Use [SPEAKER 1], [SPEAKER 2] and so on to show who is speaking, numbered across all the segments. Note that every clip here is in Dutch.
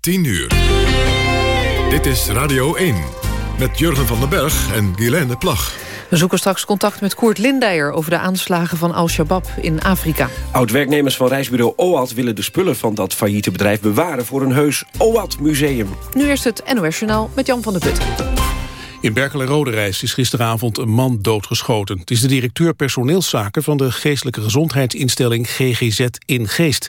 [SPEAKER 1] 10 uur. Dit is Radio 1 met Jurgen van den Berg en Guilaine Plag.
[SPEAKER 2] We zoeken straks contact met Koert Lindeyer... over de aanslagen van Al-Shabaab in Afrika.
[SPEAKER 3] Oud-werknemers van reisbureau OAT willen de spullen van dat failliete bedrijf bewaren... voor een heus OAT-museum.
[SPEAKER 2] Nu eerst het NOS Journaal met Jan van der Putten.
[SPEAKER 4] In Berkel en Roderijs is gisteravond een man doodgeschoten. Het is de directeur personeelszaken van de geestelijke gezondheidsinstelling GGZ in Geest.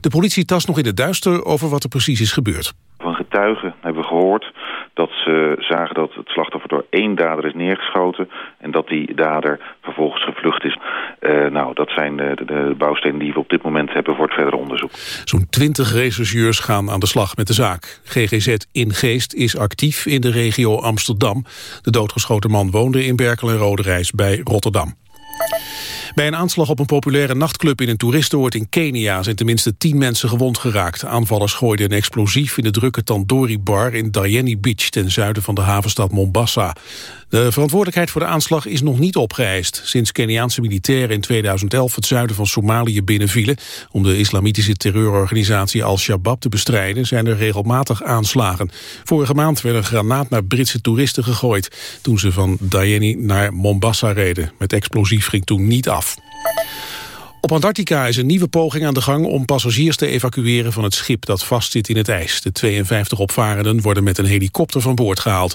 [SPEAKER 4] De politie tast nog in het duister over wat er precies is gebeurd.
[SPEAKER 5] Van getuigen hebben we gehoord dat ze zagen dat het slachtoffer door één dader is neergeschoten... en dat die dader vervolgens gevlucht is. Uh, nou, dat zijn de, de, bouwstenen die we op dit moment hebben voor het verdere onderzoek.
[SPEAKER 4] Zo'n twintig rechercheurs gaan aan de slag met de zaak. GGZ in Geest is actief in de regio Amsterdam. De doodgeschoten man woonde in Berkel en Roderijs bij Rotterdam. Bij een aanslag op een populaire nachtclub in een toeristenoord in Kenia zijn tenminste tien mensen gewond geraakt. Aanvallers gooiden een explosief in de drukke Tandoori Bar in Diani Beach ten zuiden van de havenstad Mombasa. De verantwoordelijkheid voor de aanslag is nog niet opgeëist. Sinds Keniaanse militairen in 2011 het zuiden van Somalië binnenvielen... om de islamitische terreurorganisatie Al-Shabaab te bestrijden... zijn er regelmatig aanslagen. Vorige maand werd een granaat naar Britse toeristen gegooid... toen ze van Diani naar Mombasa reden. Met explosief ging toen niet af. Op Antarctica is een nieuwe poging aan de gang om passagiers te evacueren van het schip dat vastzit in het ijs. De 52 opvarenden worden met een helikopter van boord gehaald.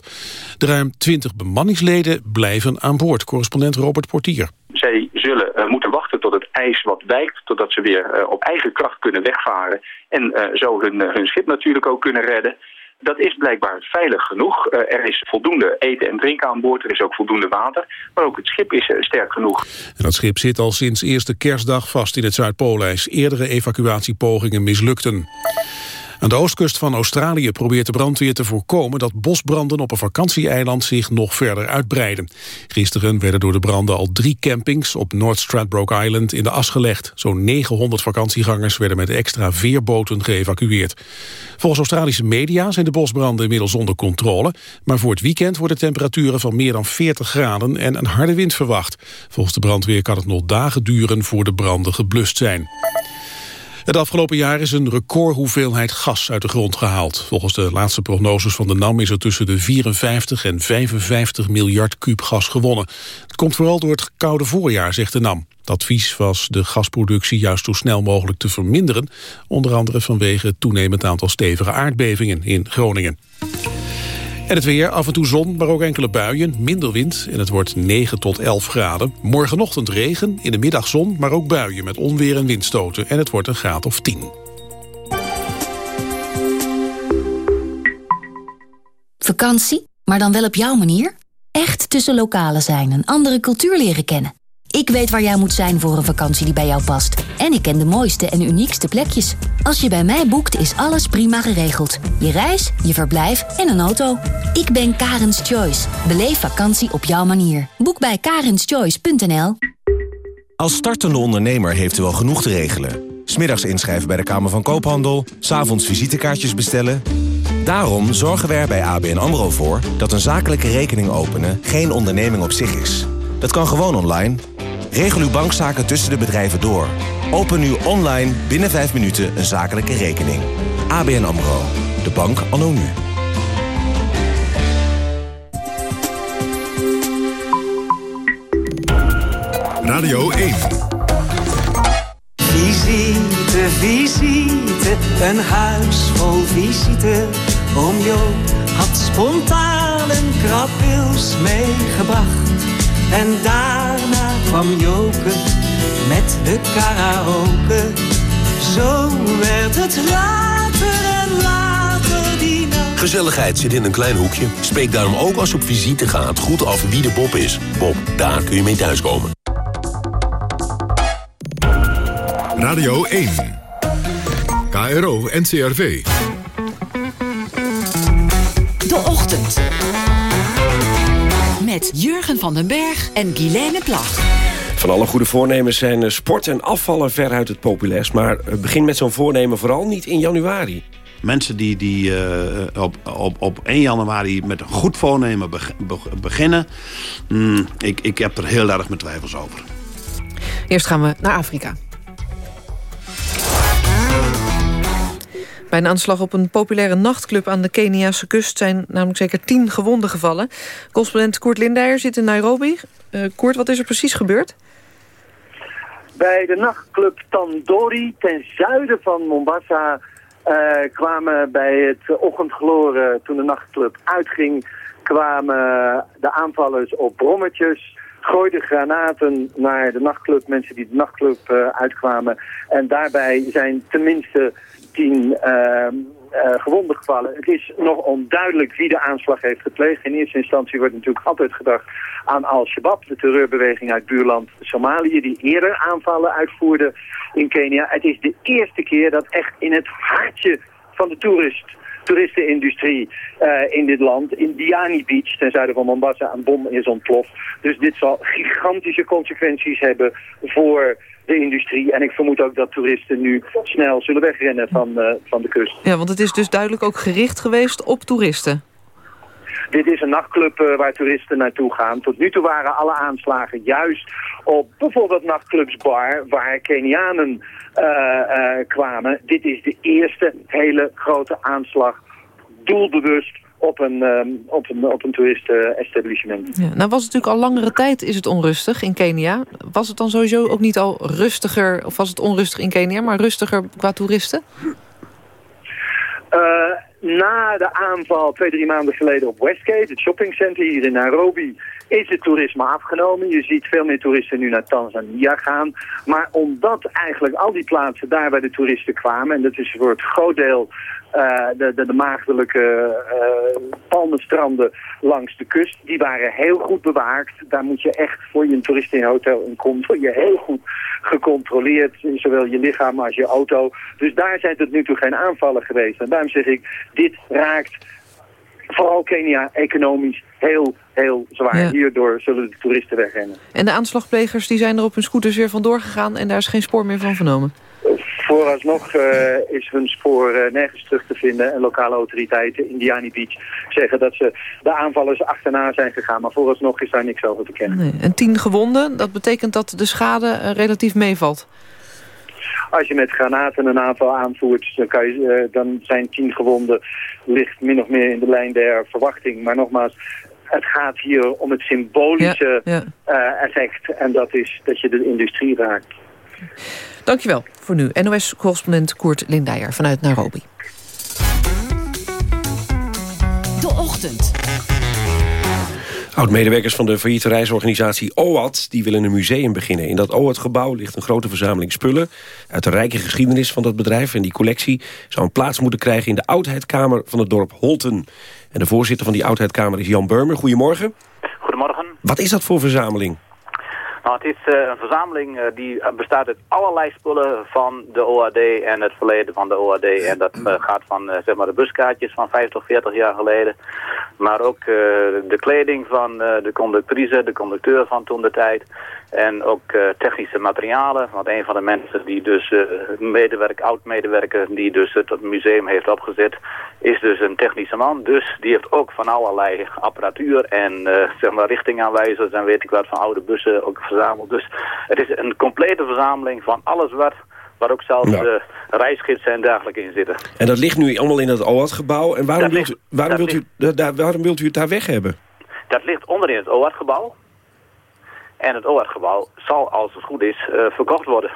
[SPEAKER 4] De ruim 20 bemanningsleden blijven aan boord. Correspondent Robert Portier.
[SPEAKER 6] Zij zullen uh, moeten wachten tot het ijs wat wijkt, totdat ze weer uh, op eigen kracht kunnen wegvaren en uh, zo hun, hun schip natuurlijk ook kunnen redden dat is blijkbaar veilig genoeg. Uh, er is voldoende eten en drinken aan boord. Er is ook voldoende water. Maar ook het schip is uh, sterk genoeg.
[SPEAKER 4] En dat schip zit al sinds eerste kerstdag vast in het Zuidpoolijs. Eerdere evacuatiepogingen mislukten. Aan de oostkust van Australië probeert de brandweer te voorkomen dat bosbranden op een vakantieeiland zich nog verder uitbreiden. Gisteren werden door de branden al drie campings op North Stradbroke Island in de as gelegd. Zo'n 900 vakantiegangers werden met extra veerboten geëvacueerd. Volgens Australische media zijn de bosbranden inmiddels onder controle, maar voor het weekend worden temperaturen van meer dan 40 graden en een harde wind verwacht. Volgens de brandweer kan het nog dagen duren voor de branden geblust zijn. Het afgelopen jaar is een recordhoeveelheid gas uit de grond gehaald. Volgens de laatste prognoses van de NAM is er tussen de 54 en 55 miljard kuub gas gewonnen. Het komt vooral door het koude voorjaar, zegt de NAM. Het advies was de gasproductie juist zo snel mogelijk te verminderen. Onder andere vanwege het toenemend aantal stevige aardbevingen in Groningen. En het weer, af en toe zon, maar ook enkele buien, minder wind... en het wordt 9 tot 11 graden. Morgenochtend regen, in de middag zon, maar ook buien... met onweer en windstoten en het wordt een graad of 10.
[SPEAKER 7] Vakantie, maar dan wel op jouw manier? Echt tussen lokalen zijn, een andere cultuur leren kennen. Ik weet waar jij moet zijn voor een vakantie die bij jou past. En ik ken de mooiste en uniekste plekjes. Als je bij mij boekt, is alles prima geregeld. Je reis, je verblijf en een auto. Ik ben Karens Choice. Beleef vakantie op jouw manier. Boek bij karenschoice.nl
[SPEAKER 8] Als startende ondernemer heeft u wel genoeg te regelen. Smiddags inschrijven bij de Kamer van Koophandel. S'avonds visitekaartjes bestellen. Daarom zorgen wij er bij ABN AMRO voor... dat een zakelijke rekening openen geen onderneming op zich is. Dat kan gewoon online... Regel uw bankzaken tussen de bedrijven door. Open nu online binnen 5 minuten een zakelijke rekening. ABN AMRO. De bank anno nu.
[SPEAKER 1] Radio 1.
[SPEAKER 9] Visite, visite, een huis vol visite. Oom Joop had spontaan een krabwils meegebracht. En daarna kwam Joke met de karaoke. Zo werd het later en later die nacht.
[SPEAKER 10] Gezelligheid zit in een klein hoekje. Spreek daarom ook als je op visite gaat goed af wie de Bob is. Bob, daar kun je mee thuiskomen.
[SPEAKER 1] Radio 1. KRO NCRV.
[SPEAKER 2] De Ochtend. Met Jurgen van den Berg en Guilaine Plag.
[SPEAKER 3] Van alle goede voornemens zijn sport en afvallen veruit het populairst. Maar begin met zo'n voornemen vooral niet in januari.
[SPEAKER 11] Mensen die, die uh, op, op, op 1 januari met een goed voornemen beginnen... Mm, ik, ik heb er heel erg mijn twijfels over.
[SPEAKER 2] Eerst gaan we naar Afrika. Bij een aanslag op een populaire nachtclub aan de Keniaanse kust... zijn namelijk zeker tien gewonden gevallen. Correspondent Koert Lindeyer zit in Nairobi. Uh, Koert, wat is er precies gebeurd?
[SPEAKER 12] Bij de nachtclub Tandori, ten zuiden van Mombasa... Uh, kwamen bij het ochtendgloren, toen de nachtclub uitging... kwamen de aanvallers op brommetjes gooiden granaten naar de nachtclub, mensen die de nachtclub uh, uitkwamen. En daarbij zijn tenminste tien uh, gewonden gevallen. Het is nog onduidelijk wie de aanslag heeft gepleegd. In eerste instantie wordt natuurlijk altijd gedacht aan Al-Shabaab, de terreurbeweging uit buurland Somalië, die eerder aanvallen uitvoerde in Kenia. Het is de eerste keer dat echt in het hartje van de toerist toeristenindustrie uh, in dit land. In Diani Beach, ten zuiden van Mombasa, een bom is ontploft. Dus dit zal gigantische consequenties hebben voor de industrie. En ik vermoed ook dat toeristen nu snel zullen wegrennen van, uh, van de kust.
[SPEAKER 2] Ja, want het is dus duidelijk ook gericht geweest op toeristen.
[SPEAKER 12] Dit is een nachtclub uh, waar toeristen naartoe gaan. Tot nu toe waren alle aanslagen juist op bijvoorbeeld nachtclubs bar... waar Kenianen uh, kwamen. Dit is de eerste hele grote aanslag, doelbewust op een, op een, op een toeristen-establishment.
[SPEAKER 2] Ja, nou was het natuurlijk al langere tijd is het onrustig in Kenia. Was het dan sowieso ook niet al rustiger, of was het onrustig in Kenia... maar rustiger qua toeristen?
[SPEAKER 12] Uh, na de aanval twee, drie maanden geleden op Westgate, het shoppingcenter hier in Nairobi, is het toerisme afgenomen. Je ziet veel meer toeristen nu naar Tanzania gaan. Maar omdat eigenlijk al die plaatsen daar waar de toeristen kwamen, en dat is voor het groot deel uh, de, de, de maagdelijke uh, palmenstranden langs de kust, die waren heel goed bewaakt. Daar moet je echt voor je een toerist in komt, je heel goed gecontroleerd, zowel je lichaam als je auto. Dus daar zijn tot nu toe geen aanvallen geweest. En daarom zeg ik, dit raakt vooral Kenia economisch heel, heel zwaar. Ja. Hierdoor zullen de toeristen wegrennen.
[SPEAKER 2] En de aanslagplegers die zijn er op hun scooters weer vandoor gegaan en daar is geen spoor meer van vernomen?
[SPEAKER 12] Vooralsnog uh, is hun spoor uh, nergens terug te vinden. En lokale autoriteiten in Diani Beach zeggen dat ze de aanvallers achterna zijn gegaan. Maar vooralsnog is daar niks over te kennen.
[SPEAKER 2] Nee. En tien gewonden, dat betekent dat de schade uh, relatief meevalt?
[SPEAKER 12] Als je met granaten een aanval aanvoert, dan, kan je, dan zijn tien gewonden ligt min of meer in de lijn der verwachting. Maar nogmaals, het gaat hier om het symbolische ja, ja. effect. En dat is dat je de industrie raakt.
[SPEAKER 2] Dankjewel voor nu. NOS-correspondent Koert Lindeyer vanuit Nairobi.
[SPEAKER 1] De Ochtend. Oud-medewerkers van de failliete reisorganisatie OAT... die willen een museum beginnen. In dat OAT-gebouw ligt een grote verzameling spullen... uit de rijke geschiedenis van dat bedrijf. En die collectie zou een plaats moeten krijgen... in de oudheidkamer van het dorp Holten. En de voorzitter van die oudheidkamer is Jan Burmer. Goedemorgen.
[SPEAKER 13] Goedemorgen.
[SPEAKER 1] Wat is dat voor verzameling?
[SPEAKER 13] Nou, het is uh, een verzameling uh, die bestaat uit allerlei spullen van de OAD en het verleden van de OAD. En dat gaat van zeg maar de buskaartjes van 50, 40 jaar geleden. Maar ook de kleding van de conductrice, de conducteur van toen de tijd. En ook technische materialen. Want een van de mensen die dus, medewerker, oud-medewerker, die dus het museum heeft opgezet, is dus een technische man. Dus die heeft ook van allerlei apparatuur en zeg maar richtingaanwijzers en weet ik wat van oude bussen ook verzameld. Dus het is een complete verzameling van alles wat, waar ook zelfs ja. uh, reisgidsen en dergelijke in zitten.
[SPEAKER 1] En dat ligt nu allemaal in het OAT-gebouw. En waarom, wilt, ligt, u, waarom, wilt ligt, u, daar, waarom wilt u het daar weg hebben?
[SPEAKER 13] Dat ligt onderin het OAT-gebouw. En het OAT-gebouw zal, als het goed is, uh, verkocht worden.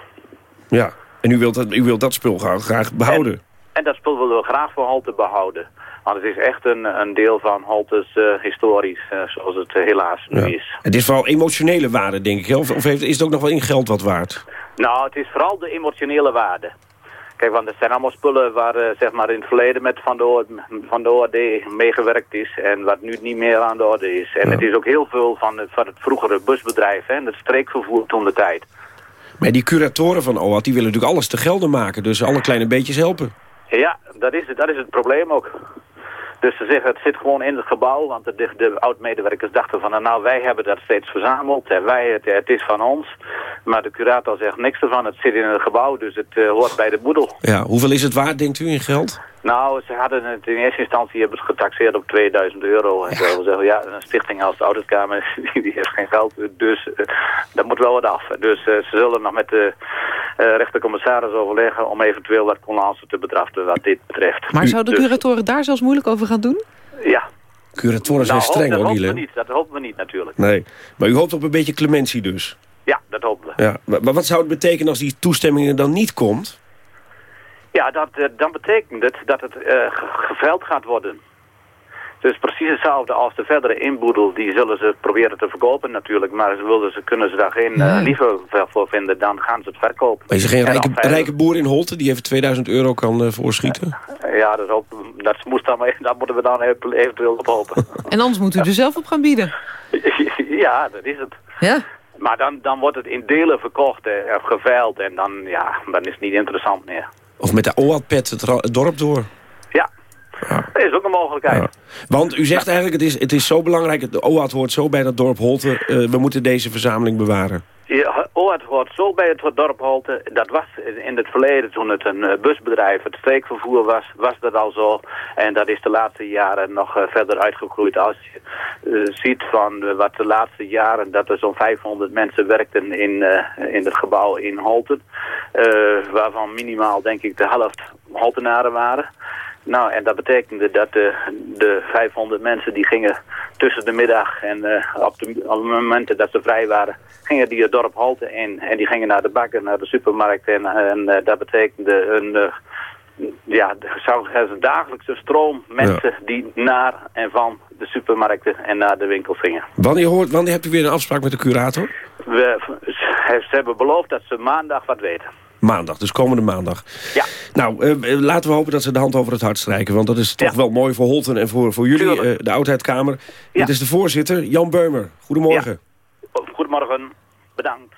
[SPEAKER 1] Ja, en u wilt dat, u wilt dat spul graag, behouden?
[SPEAKER 13] En, en dat spul willen we graag voor Halte behouden. Want het is echt een, een deel van Haltes uh, historisch, uh, zoals het uh, helaas nu
[SPEAKER 1] ja.
[SPEAKER 13] is.
[SPEAKER 1] Het is vooral emotionele waarde, denk ik. Of, of heeft, is het ook nog wel in geld wat waard?
[SPEAKER 13] Nou, het is vooral de emotionele waarde. Kijk, want het zijn allemaal spullen waar zeg maar in het verleden met Van de, van de ORD meegewerkt is. En wat nu niet meer aan de orde is. En ja. het is ook heel veel van het, van het vroegere busbedrijf, hè, het streekvervoer toen de tijd.
[SPEAKER 1] Maar die curatoren van OAT, die willen natuurlijk alles te gelden maken. Dus alle kleine beetjes helpen.
[SPEAKER 13] Ja, dat is, dat is het probleem ook. Dus ze zeggen, het zit gewoon in het gebouw, want de, de, de oud-medewerkers dachten van, nou, wij hebben dat steeds verzameld, en wij, het, het, is van ons. Maar de curator zegt niks ervan, het zit in het gebouw, dus het uh, hoort bij de boedel.
[SPEAKER 1] Ja, hoeveel is het waard, denkt u, in geld?
[SPEAKER 13] Nou, ze hadden het in eerste instantie hebben het getaxeerd op 2000 euro. En ja. ze zeggen, ja, een stichting als de Autokamer, die heeft geen geld. Dus uh, dat moet wel wat af. Dus uh, ze zullen nog met de uh, rechtercommissaris overleggen... om eventueel wat conlance te bedraften wat dit betreft.
[SPEAKER 2] Maar zouden de curatoren daar zelfs moeilijk over gaan doen?
[SPEAKER 13] Ja.
[SPEAKER 1] Curatoren zijn
[SPEAKER 13] nou,
[SPEAKER 1] streng,
[SPEAKER 13] dat
[SPEAKER 1] hoor,
[SPEAKER 13] hopen we niet. Dat hopen we niet natuurlijk.
[SPEAKER 1] Nee, maar u hoopt op een beetje clementie dus.
[SPEAKER 13] Ja, dat hopen we.
[SPEAKER 1] Ja. Maar maar wat zou het betekenen als die toestemming er dan niet komt?
[SPEAKER 13] Ja, dat, eh, dan betekent het dat het eh, ge- geveild gaat worden. Dus precies hetzelfde als de verdere inboedel, die zullen ze proberen te verkopen natuurlijk. Maar ze willen ze, kunnen ze daar geen eh,
[SPEAKER 1] Ja.
[SPEAKER 13] liever voor vinden, dan gaan ze het verkopen.
[SPEAKER 1] Maar is er geen rijke, rijke boer in Holte die even 2000 euro kan voorschieten?
[SPEAKER 13] Ja, dat, we- dat, moest dan, maar- daar moeten we dan even- eventueel op hopen.
[SPEAKER 2] En anders moet u er zelf op gaan bieden.
[SPEAKER 13] ja, dat is het.
[SPEAKER 2] Ja.
[SPEAKER 13] Maar dan, dan wordt het in delen verkocht of geveild en dan, ja, dan is het niet interessant meer.
[SPEAKER 1] Of met de ra- het dorp door?
[SPEAKER 13] Ja, dat is ook een mogelijkheid.
[SPEAKER 1] Ja. Want u zegt eigenlijk, het is, het is zo belangrijk, de OAD hoort zo bij dat dorp Holte. eh, we moeten deze verzameling bewaren.
[SPEAKER 13] Ja, het hoort zo bij het dorp Holte. Dat was in het verleden, toen het een eh, busbedrijf, het streekvervoer was, was dat al zo. En dat is de laatste jaren nog eh, verder uitgegroeid. Als je ziet van wat de laatste jaren, dat er zo'n 500 mensen werkten in, in het gebouw in Holten. waarvan minimaal, denk ik, de helft Holtenaren waren. Nou, en dat betekende dat de, de 500 mensen die gingen tussen de middag en eh, op, de, op de momenten dat ze vrij waren, gingen die het dorp Holte in. En die gingen naar de bakken, naar de supermarkt. En, en eh, dat betekende een, eh, ja, zou een dagelijkse stroom mensen die naar en van de supermarkten en naar de winkels gingen.
[SPEAKER 1] Wanneer, hoort, wanneer hebt u weer een afspraak met de curator?
[SPEAKER 13] We, ze hebben beloofd dat ze maandag wat weten.
[SPEAKER 1] Maandag, dus komende maandag.
[SPEAKER 13] Ja.
[SPEAKER 1] Nou, eh, eh, laten we hopen dat ze de hand over het hart strijken. Want dat is toch wel mooi voor Holten en voor, voor jullie, eh, de Oudheidkamer. Dit is de voorzitter, Jan Beumer. Goedemorgen.
[SPEAKER 13] Goedemorgen, bedankt.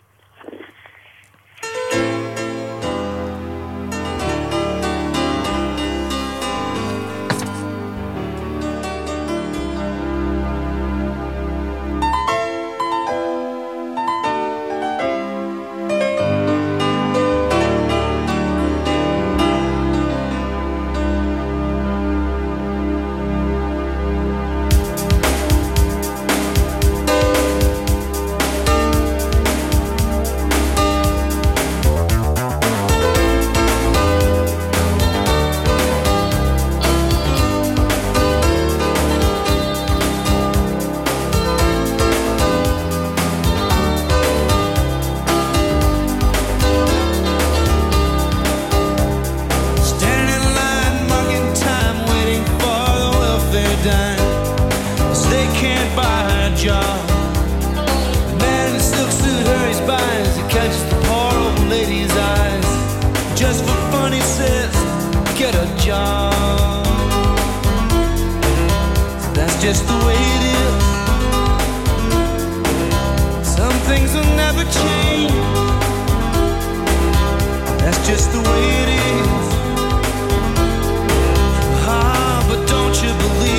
[SPEAKER 14] Things will never change. That's just the way it is. Ah, but don't you believe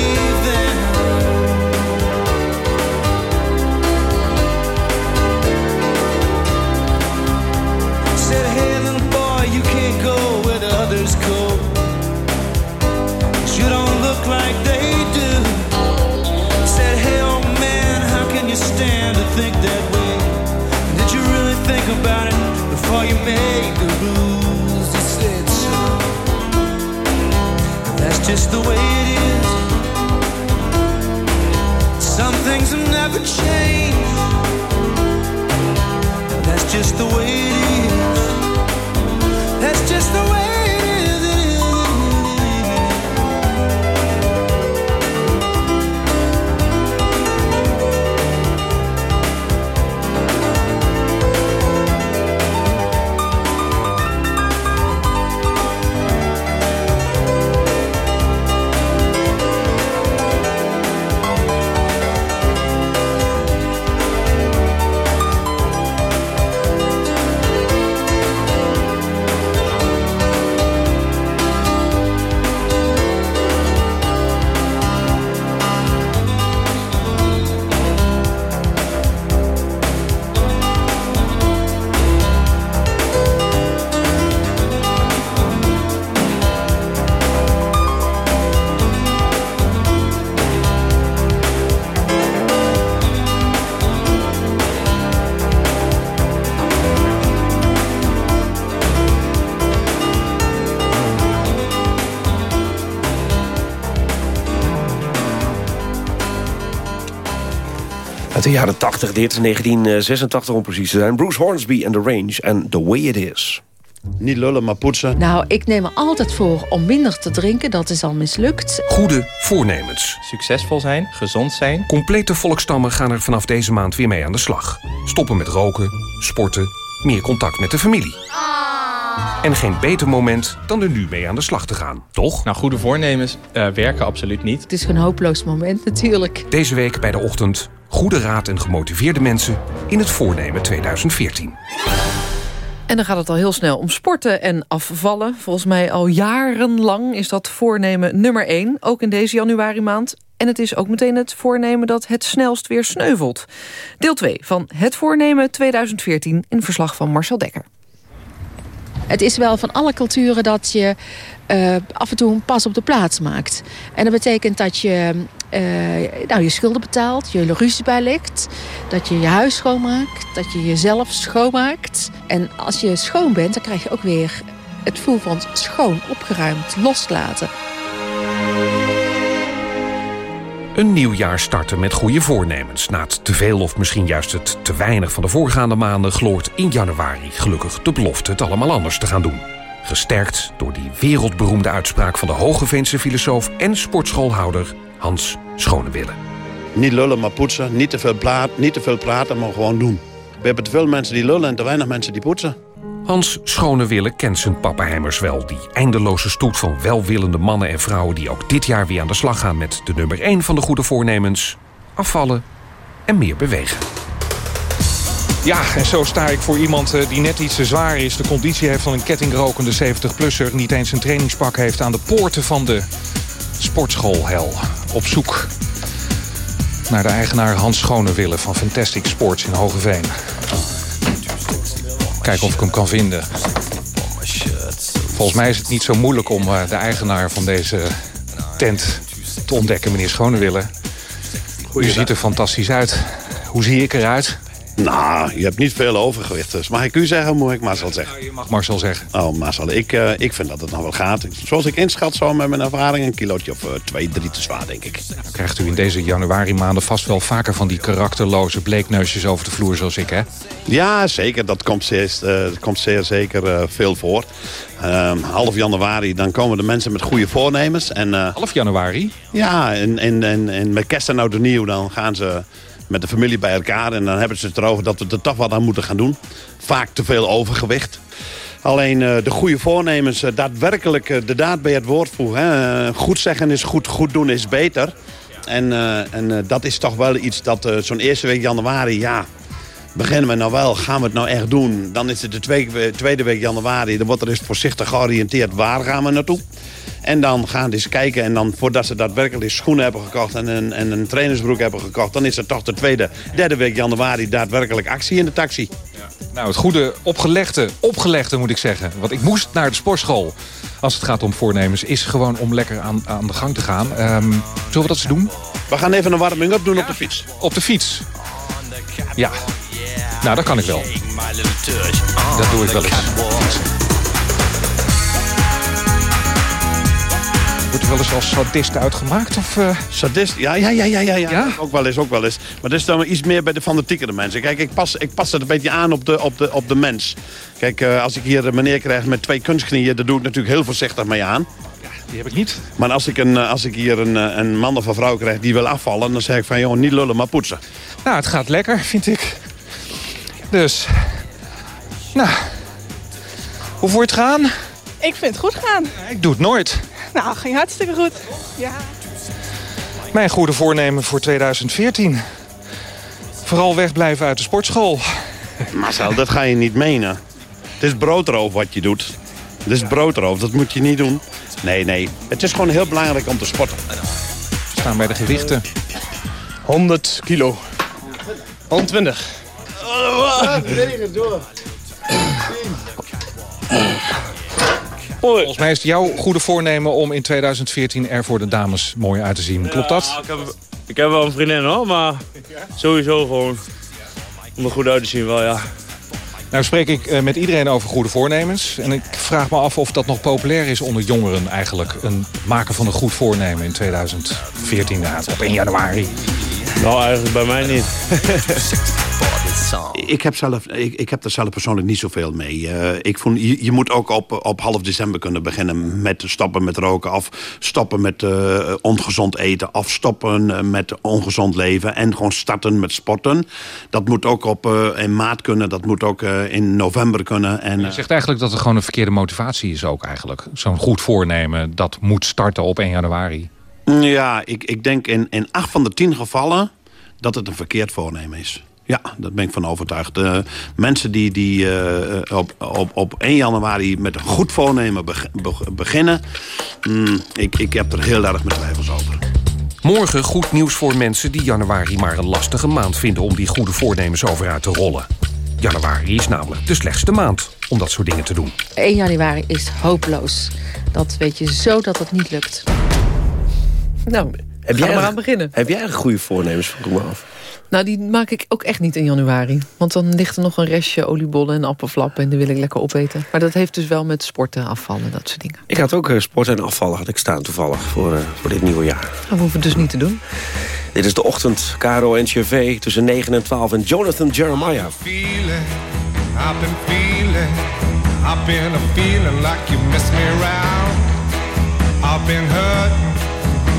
[SPEAKER 14] before you made the rules? He said so. That's just the way it is. Some things will never change. That's just the way it is.
[SPEAKER 1] Uit de jaren 80, dit 1986 om precies te zijn. Bruce Hornsby en The Range en The Way It Is.
[SPEAKER 11] Niet lullen, maar poetsen.
[SPEAKER 15] Nou, ik neem er altijd voor om minder te drinken. Dat is al mislukt.
[SPEAKER 16] Goede voornemens.
[SPEAKER 17] Succesvol zijn, gezond zijn.
[SPEAKER 16] Complete volkstammen gaan er vanaf deze maand weer mee aan de slag. Stoppen met roken, sporten, meer contact met de familie. En geen beter moment dan er nu mee aan de slag te gaan, toch?
[SPEAKER 17] Nou, goede voornemens uh, werken absoluut niet.
[SPEAKER 15] Het is een hopeloos moment natuurlijk.
[SPEAKER 16] Deze week bij de ochtend goede raad en gemotiveerde mensen in het voornemen 2014.
[SPEAKER 2] En dan gaat het al heel snel om sporten en afvallen. Volgens mij al jarenlang is dat voornemen nummer 1. Ook in deze januari maand. En het is ook meteen het voornemen dat het snelst weer sneuvelt. Deel 2 van Het Voornemen 2014 in verslag van Marcel Dekker.
[SPEAKER 15] Het is wel van alle culturen dat je uh, af en toe een pas op de plaats maakt. En dat betekent dat je uh, nou, je schulden betaalt, je ruzie bijlegt... dat je je huis schoonmaakt, dat je jezelf schoonmaakt. En als je schoon bent, dan krijg je ook weer het gevoel van schoon, opgeruimd, loslaten.
[SPEAKER 16] Een nieuw jaar starten met goede voornemens. Na het te veel of misschien juist het te weinig van de voorgaande maanden... gloort in januari gelukkig de belofte het allemaal anders te gaan doen. Gesterkt door die wereldberoemde uitspraak van de Hogeveense filosoof... en sportschoolhouder Hans Schonewille.
[SPEAKER 11] Niet lullen, maar poetsen. Niet te veel, praat, niet te veel praten, maar gewoon doen. We hebben te veel mensen die lullen en te weinig mensen die poetsen.
[SPEAKER 16] Hans Schonewille kent zijn pappenheimers wel. Die eindeloze stoet van welwillende mannen en vrouwen... die ook dit jaar weer aan de slag gaan met de nummer 1 van de goede voornemens. Afvallen en meer bewegen.
[SPEAKER 18] Ja, en zo sta ik voor iemand eh, die net iets te zwaar is... de conditie heeft van een kettingrokende 70-plusser... niet eens een trainingspak heeft aan de poorten van de sportschoolhel. Op zoek naar de eigenaar Hans Schonewille van Fantastic Sports in Hogeveen. Kijken of ik hem kan vinden. Volgens mij is het niet zo moeilijk om eh, de eigenaar van deze tent te ontdekken, meneer Schonewille. U ziet er fantastisch uit. Hoe zie ik eruit?
[SPEAKER 11] Nou, je hebt niet veel overgewicht. Dus mag ik u zeggen, moet ik Marcel zeggen?
[SPEAKER 18] je mag Marcel zeggen.
[SPEAKER 11] Oh, Marcel, ik, uh, ik vind dat het nog wel gaat. Zoals ik inschat, zo met mijn ervaring... een kilootje of uh, twee, drie te zwaar, denk ik.
[SPEAKER 18] Dan krijgt u in deze januari maanden vast wel vaker... van die karakterloze bleekneusjes over de vloer zoals ik, hè?
[SPEAKER 11] Ja, zeker. Dat komt zeer, uh, komt zeer zeker veel voor. Ehm, half januari, dan komen de mensen met goede voornemens. En,
[SPEAKER 18] half januari?
[SPEAKER 11] Ja, en, en, en, en met kerst en oud en nieuw, dan gaan ze met de familie bij elkaar. En dan hebben ze het erover dat we er toch wat aan moeten gaan doen. Vaak te veel overgewicht. Alleen uh, de goede voornemens, uh, daadwerkelijk uh, de daad bij het woord voegen. Goed zeggen is goed, goed doen is beter. En, en dat is toch wel iets dat zo'n eerste week januari, ja... Beginnen we nou wel, gaan we het nou echt doen? Dan is het de tweede week januari, dan wordt er eens voorzichtig georiënteerd waar gaan we naartoe. En dan gaan ze eens kijken. En dan voordat ze daadwerkelijk schoenen hebben gekocht en een, en een trainersbroek hebben gekocht... dan is er toch de tweede, derde week januari daadwerkelijk actie in de taxi. Ja.
[SPEAKER 18] Nou, het goede opgelegde, opgelegde moet ik zeggen. Want ik moest naar de sportschool als het gaat om voornemens... is gewoon om lekker aan, aan de gang te gaan. Um, zullen we dat eens doen?
[SPEAKER 11] We gaan even een warming-up doen op de fiets.
[SPEAKER 18] Op de fiets? Ja. Nou, dat kan ik wel. Dat doe ik wel eens. Wordt wel eens als sadist uitgemaakt? Of, uh...
[SPEAKER 11] Sadist? Ja, ja, ja, ja, ja, ja. Ook wel eens, ook wel eens. Maar dat is dan iets meer bij de fanatiekere mensen. Kijk, ik pas, ik pas het een beetje aan op de, op de, op de mens. Kijk, uh, als ik hier een meneer krijg met twee kunstknieën... daar doe ik natuurlijk heel voorzichtig mee aan.
[SPEAKER 18] Ja, die heb ik niet.
[SPEAKER 11] Maar als ik, een, eh, als ik hier een, een man of een vrouw krijg die wil afvallen... dan zeg ik van, joh, niet lullen, maar poetsen.
[SPEAKER 18] Nou, het gaat lekker, vind ik. Dus, nou, hoe voel je het gaan?
[SPEAKER 19] Ik vind het goed gaan.
[SPEAKER 18] ik doe het nooit.
[SPEAKER 19] Nou, ging hartstikke goed. Ja.
[SPEAKER 18] Mijn goede voornemen voor 2014. Vooral wegblijven uit de sportschool.
[SPEAKER 11] Marcel, dat ga je niet menen. Het is broodroof wat je doet. Het is broodroof, dat moet je niet doen. Nee, nee. Het is gewoon heel belangrijk om te sporten.
[SPEAKER 18] We staan bij de gewichten.
[SPEAKER 20] 100 kilo. 120. Oh,
[SPEAKER 18] Volgens mij is het jouw goede voornemen om in 2014 er voor de dames mooi uit te zien. Klopt dat?
[SPEAKER 20] ik, heb, ik heb wel een vriendin hoor, maar sowieso gewoon om er goed uit te zien wel, ja.
[SPEAKER 18] Nou spreek ik eh, met iedereen over goede voornemens. En ik vraag me af of dat nog populair is onder jongeren eigenlijk. Een maken van een goed voornemen in 2014, op 1 januari.
[SPEAKER 20] Nou, eigenlijk bij mij niet.
[SPEAKER 11] Ik heb, zelf, ik, ik heb er zelf persoonlijk niet zoveel mee. Uh, ik vond, je, je, moet ook op, op half december kunnen beginnen met stoppen met roken... of stoppen met uh, ongezond eten... of stoppen met ongezond leven en gewoon starten met sporten. Dat moet ook op, uh, in maart kunnen, dat moet ook in november kunnen. En,
[SPEAKER 21] je zegt eigenlijk dat er gewoon een verkeerde motivatie is ook eigenlijk. Zo'n goed voornemen, dat moet starten op 1 januari.
[SPEAKER 11] Ja, ik, ik denk in, in acht van de tien gevallen dat het een verkeerd voornemen is. Ja, daar ben ik van overtuigd. Uh, mensen die, die uh, op, op, op 1 januari met een goed voornemen be be beginnen... Mm, ik, ik heb er heel erg mijn twijfels over.
[SPEAKER 18] Morgen goed nieuws voor mensen die januari maar een lastige maand vinden... om die goede voornemens over uit te rollen. Januari is namelijk de slechtste maand om dat soort dingen te doen.
[SPEAKER 15] 1 januari is hopeloos. Dat weet je zo dat het niet lukt.
[SPEAKER 2] Nou, heb jij maar aan beginnen.
[SPEAKER 1] Heb jij een goede voornemens? Vroeg me af.
[SPEAKER 2] Nou, die maak ik ook echt niet in januari. Want dan ligt er nog een restje oliebollen en appelflappen... en die wil ik lekker opeten. Maar dat heeft dus wel met sporten, afvallen, dat soort dingen.
[SPEAKER 1] Ik had ook uh, sporten en afvallen had ik staan toevallig voor, uh, voor dit nieuwe jaar.
[SPEAKER 2] Nou, we hoeven het dus niet te doen.
[SPEAKER 1] Dit is de ochtend, Caro en CV tussen 9 en 12 en Jonathan Jeremiah.
[SPEAKER 22] I've been feeling, I've been a feeling like you miss me around. I've been hurt,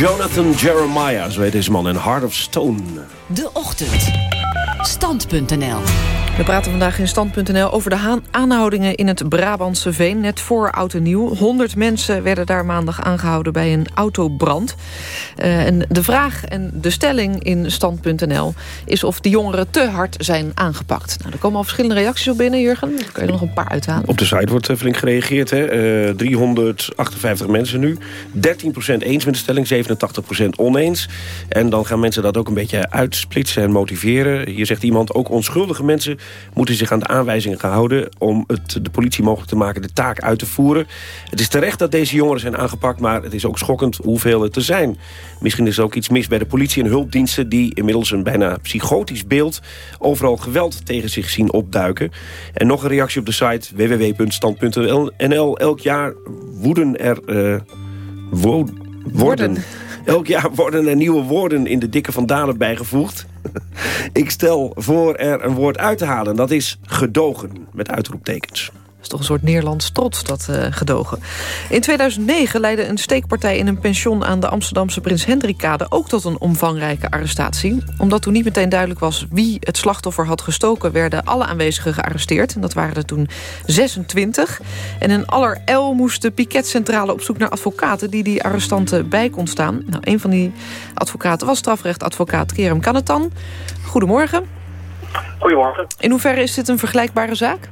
[SPEAKER 1] Jonathan Jeremiah, zo heet deze man, en Heart of Stone.
[SPEAKER 23] De Ochtend. Stand.nl
[SPEAKER 2] We praten vandaag in Stand.nl over de aanhoudingen in het Brabantse Veen. Net voor Oud en Nieuw. 100 mensen werden daar maandag aangehouden bij een autobrand. Eh, en de vraag en de stelling in Stand.nl is of de jongeren te hard zijn aangepakt. Nou, er komen al verschillende reacties op binnen, Jurgen. Daar kun je er nog een paar uithalen.
[SPEAKER 1] Op de site wordt eh, flink gereageerd. Hè? Eh, 358 mensen nu. 13% eens met de stelling, 87% oneens. En dan gaan mensen dat ook een beetje uitsplitsen en motiveren. Hier zegt iemand, ook onschuldige mensen moeten zich aan de aanwijzingen gaan houden... om het de politie mogelijk te maken de taak uit te voeren. Het is terecht dat deze jongeren zijn aangepakt... maar het is ook schokkend hoeveel het er zijn. Misschien is er ook iets mis bij de politie en hulpdiensten... die inmiddels een bijna psychotisch beeld... overal geweld tegen zich zien opduiken. En nog een reactie op de site www.stand.nl. Elk jaar woeden er... Uh, wo worden. Elk jaar worden er nieuwe woorden in de dikke van Dalen bijgevoegd. Ik stel voor er een woord uit te halen. Dat is gedogen, met uitroeptekens
[SPEAKER 2] is toch een soort Nederlands trots, dat uh, gedogen. In 2009 leidde een steekpartij in een pension aan de Amsterdamse Prins Hendrikade ook tot een omvangrijke arrestatie. Omdat toen niet meteen duidelijk was wie het slachtoffer had gestoken, werden alle aanwezigen gearresteerd. En dat waren er toen 26. En in allerijl moest de piketcentrale op zoek naar advocaten die die arrestanten bij kon staan. Nou, een van die advocaten was strafrechtadvocaat Kerem Kanetan. Goedemorgen.
[SPEAKER 24] Goedemorgen.
[SPEAKER 2] In hoeverre is dit een vergelijkbare zaak?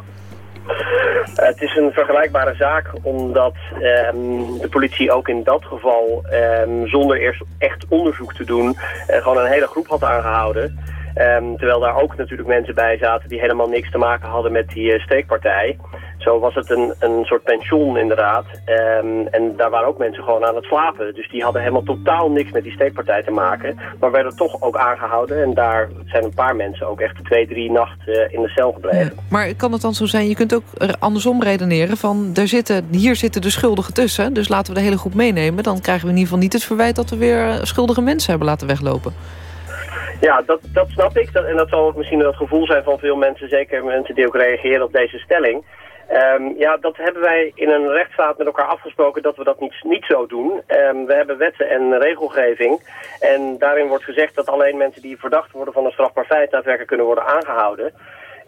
[SPEAKER 24] Het is een vergelijkbare zaak omdat ehm, de politie ook in dat geval ehm, zonder eerst echt onderzoek te doen uh, gewoon een hele groep had aangehouden. Um, terwijl daar ook natuurlijk mensen bij zaten die helemaal niks te maken hadden met die uh, steekpartij. Zo was het een, een soort pension inderdaad. Um, en daar waren ook mensen gewoon aan het slapen. Dus die hadden helemaal totaal niks met die steekpartij te maken. Maar werden toch ook aangehouden. En daar zijn een paar mensen ook echt twee, drie nachten uh, in de cel gebleven. Ja,
[SPEAKER 2] maar kan het dan zo zijn, je kunt ook andersom redeneren van... Er zitten, hier zitten de schuldigen tussen, dus laten we de hele groep meenemen. Dan krijgen we in ieder geval niet het verwijt dat we weer schuldige mensen hebben laten weglopen.
[SPEAKER 24] Ja, dat, dat snap ik. Dat, en dat zal misschien het gevoel zijn van veel mensen, zeker mensen die ook reageren op deze stelling. Um, ja, dat hebben wij in een rechtsstaat met elkaar afgesproken dat we dat niet, niet zo doen. Um, we hebben wetten en regelgeving. En daarin wordt gezegd dat alleen mensen die verdacht worden van een strafbaar feit daadwerkelijk kunnen worden aangehouden.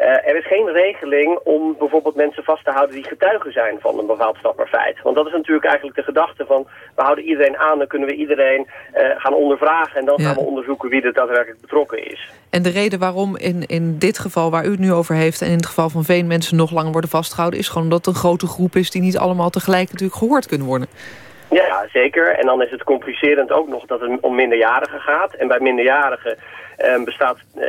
[SPEAKER 24] Uh, er is geen regeling om bijvoorbeeld mensen vast te houden die getuigen zijn van een bepaald strafbaar feit. Want dat is natuurlijk eigenlijk de gedachte van we houden iedereen aan, dan kunnen we iedereen uh, gaan ondervragen en dan ja. gaan we onderzoeken wie er daadwerkelijk betrokken is.
[SPEAKER 2] En de reden waarom in, in dit geval waar u het nu over heeft en in het geval van veen mensen nog langer worden vastgehouden is gewoon omdat het een grote groep is die niet allemaal tegelijk natuurlijk gehoord kunnen worden.
[SPEAKER 24] Ja, zeker. En dan is het complicerend ook nog dat het om minderjarigen gaat. En bij minderjarigen bestaat uh,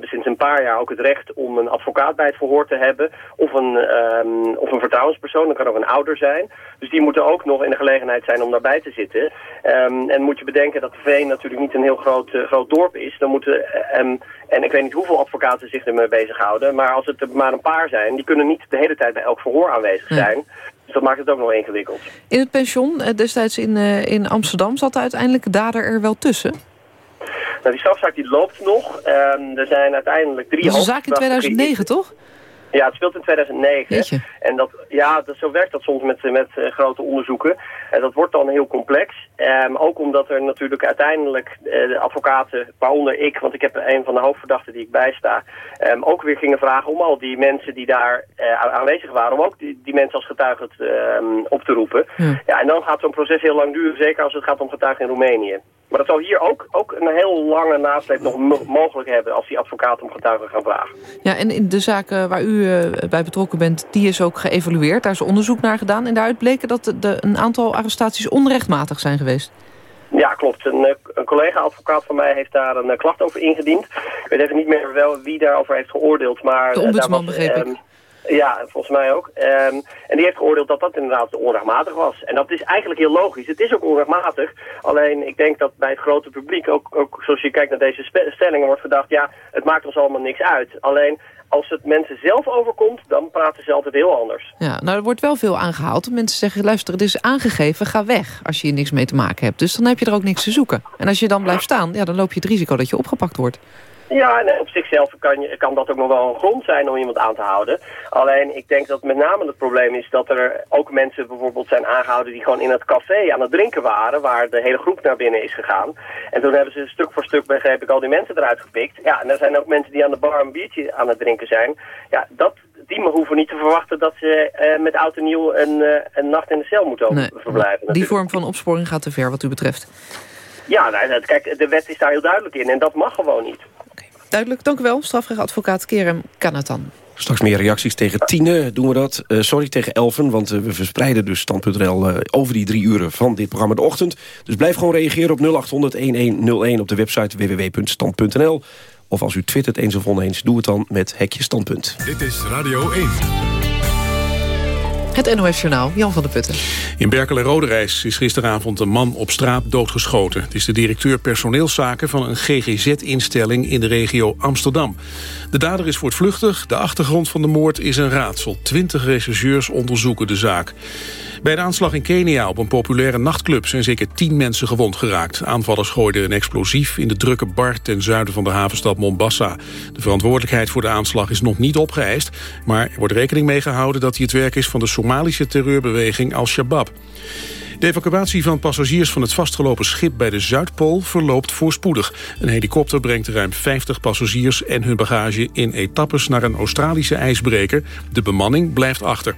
[SPEAKER 24] sinds een paar jaar ook het recht om een advocaat bij het verhoor te hebben. Of een, um, of een vertrouwenspersoon, dat kan ook een ouder zijn. Dus die moeten ook nog in de gelegenheid zijn om daarbij te zitten. Um, en moet je bedenken dat de Veen natuurlijk niet een heel groot, uh, groot dorp is. Dan moeten, um, en ik weet niet hoeveel advocaten zich ermee bezighouden. Maar als het er maar een paar zijn, die kunnen niet de hele tijd bij elk verhoor aanwezig zijn. Ja. Dus dat maakt het ook nog ingewikkeld.
[SPEAKER 2] In het pension destijds in, in Amsterdam zat uiteindelijk de dader er wel tussen?
[SPEAKER 24] Nou, die strafzaak die loopt nog. Um, er zijn uiteindelijk drie
[SPEAKER 2] Dat is een zaak in 2009, toch?
[SPEAKER 24] Ja, het speelt in 2009. En dat, ja, dat, zo werkt dat soms met, met uh, grote onderzoeken. En dat wordt dan heel complex. Um, ook omdat er natuurlijk uiteindelijk uh, de advocaten, waaronder ik, want ik heb een van de hoofdverdachten die ik bijsta, um, ook weer gingen vragen om al die mensen die daar uh, aanwezig waren, om ook die, die mensen als getuigen op te roepen. Ja. ja en dan gaat zo'n proces heel lang duren, zeker als het gaat om getuigen in Roemenië. Maar dat zal hier ook, ook een heel lange nasleep nog mogelijk hebben als die advocaten om getuigen gaan vragen.
[SPEAKER 2] Ja, en in de zaken waar u uh, bij betrokken bent, die is ook geëvalueerd. Daar is onderzoek naar gedaan en daaruit bleken dat de, de, een aantal arrestaties onrechtmatig zijn geweest.
[SPEAKER 24] Ja, klopt. Een, een collega-advocaat van mij heeft daar een uh, klacht over ingediend. Ik weet even niet meer wel wie daarover heeft geoordeeld, maar...
[SPEAKER 2] De ombudsman, was, begreep ik.
[SPEAKER 24] Ja, volgens mij ook. Um, en die heeft geoordeeld dat dat inderdaad onrechtmatig was. En dat is eigenlijk heel logisch. Het is ook onrechtmatig. Alleen ik denk dat bij het grote publiek, ook, ook zoals je kijkt naar deze stellingen, wordt gedacht... ja, het maakt ons allemaal niks uit. Alleen als het mensen zelf overkomt, dan praten ze altijd heel anders.
[SPEAKER 2] Ja, nou er wordt wel veel aangehaald. Mensen zeggen, luister, het is aangegeven, ga weg als je hier niks mee te maken hebt. Dus dan heb je er ook niks te zoeken. En als je dan blijft staan, ja, dan loop je het risico dat je opgepakt wordt.
[SPEAKER 24] Ja, en op zichzelf kan, je, kan dat ook nog wel een grond zijn om iemand aan te houden. Alleen, ik denk dat met name het probleem is dat er ook mensen bijvoorbeeld zijn aangehouden die gewoon in het café aan het drinken waren, waar de hele groep naar binnen is gegaan. En toen hebben ze stuk voor stuk, begreep ik, al die mensen eruit gepikt. Ja, en er zijn ook mensen die aan de bar een biertje aan het drinken zijn. Ja, dat, die hoeven niet te verwachten dat ze uh, met oud en nieuw een, een nacht in de cel moeten nee, verblijven. Natuurlijk.
[SPEAKER 2] Die vorm van opsporing gaat te ver wat u betreft.
[SPEAKER 24] Ja, nou, kijk, de wet is daar heel duidelijk in en dat mag gewoon niet.
[SPEAKER 2] Duidelijk, dank u wel. Strafrechtadvocaat Kerem Kanatan.
[SPEAKER 1] Straks meer reacties tegen tienen doen we dat. Uh, sorry, tegen elfen, want uh, we verspreiden dus stand.nl uh, over die drie uren van dit programma de ochtend. Dus blijf gewoon reageren op 0800-1101 op de website www.stand.nl Of als u twittert eens of oneens, doe het dan met Hekje Standpunt.
[SPEAKER 25] Dit is Radio 1.
[SPEAKER 2] Het NOS Journaal, Jan van der Putten.
[SPEAKER 4] In Berkel en Roderijs is gisteravond een man op straat doodgeschoten. Het is de directeur personeelszaken van een GGZ-instelling in de regio Amsterdam. De dader is voortvluchtig, de achtergrond van de moord is een raadsel. Twintig rechercheurs onderzoeken de zaak. Bij de aanslag in Kenia op een populaire nachtclub zijn zeker tien mensen gewond geraakt. Aanvallers gooiden een explosief in de drukke bar ten zuiden van de havenstad Mombasa. De verantwoordelijkheid voor de aanslag is nog niet opgeëist, maar er wordt rekening mee gehouden dat hij het werk is van de Somalische terreurbeweging Al-Shabaab. De evacuatie van passagiers van het vastgelopen schip bij de Zuidpool verloopt voorspoedig. Een helikopter brengt ruim 50 passagiers en hun bagage in etappes naar een Australische ijsbreker. De bemanning blijft achter.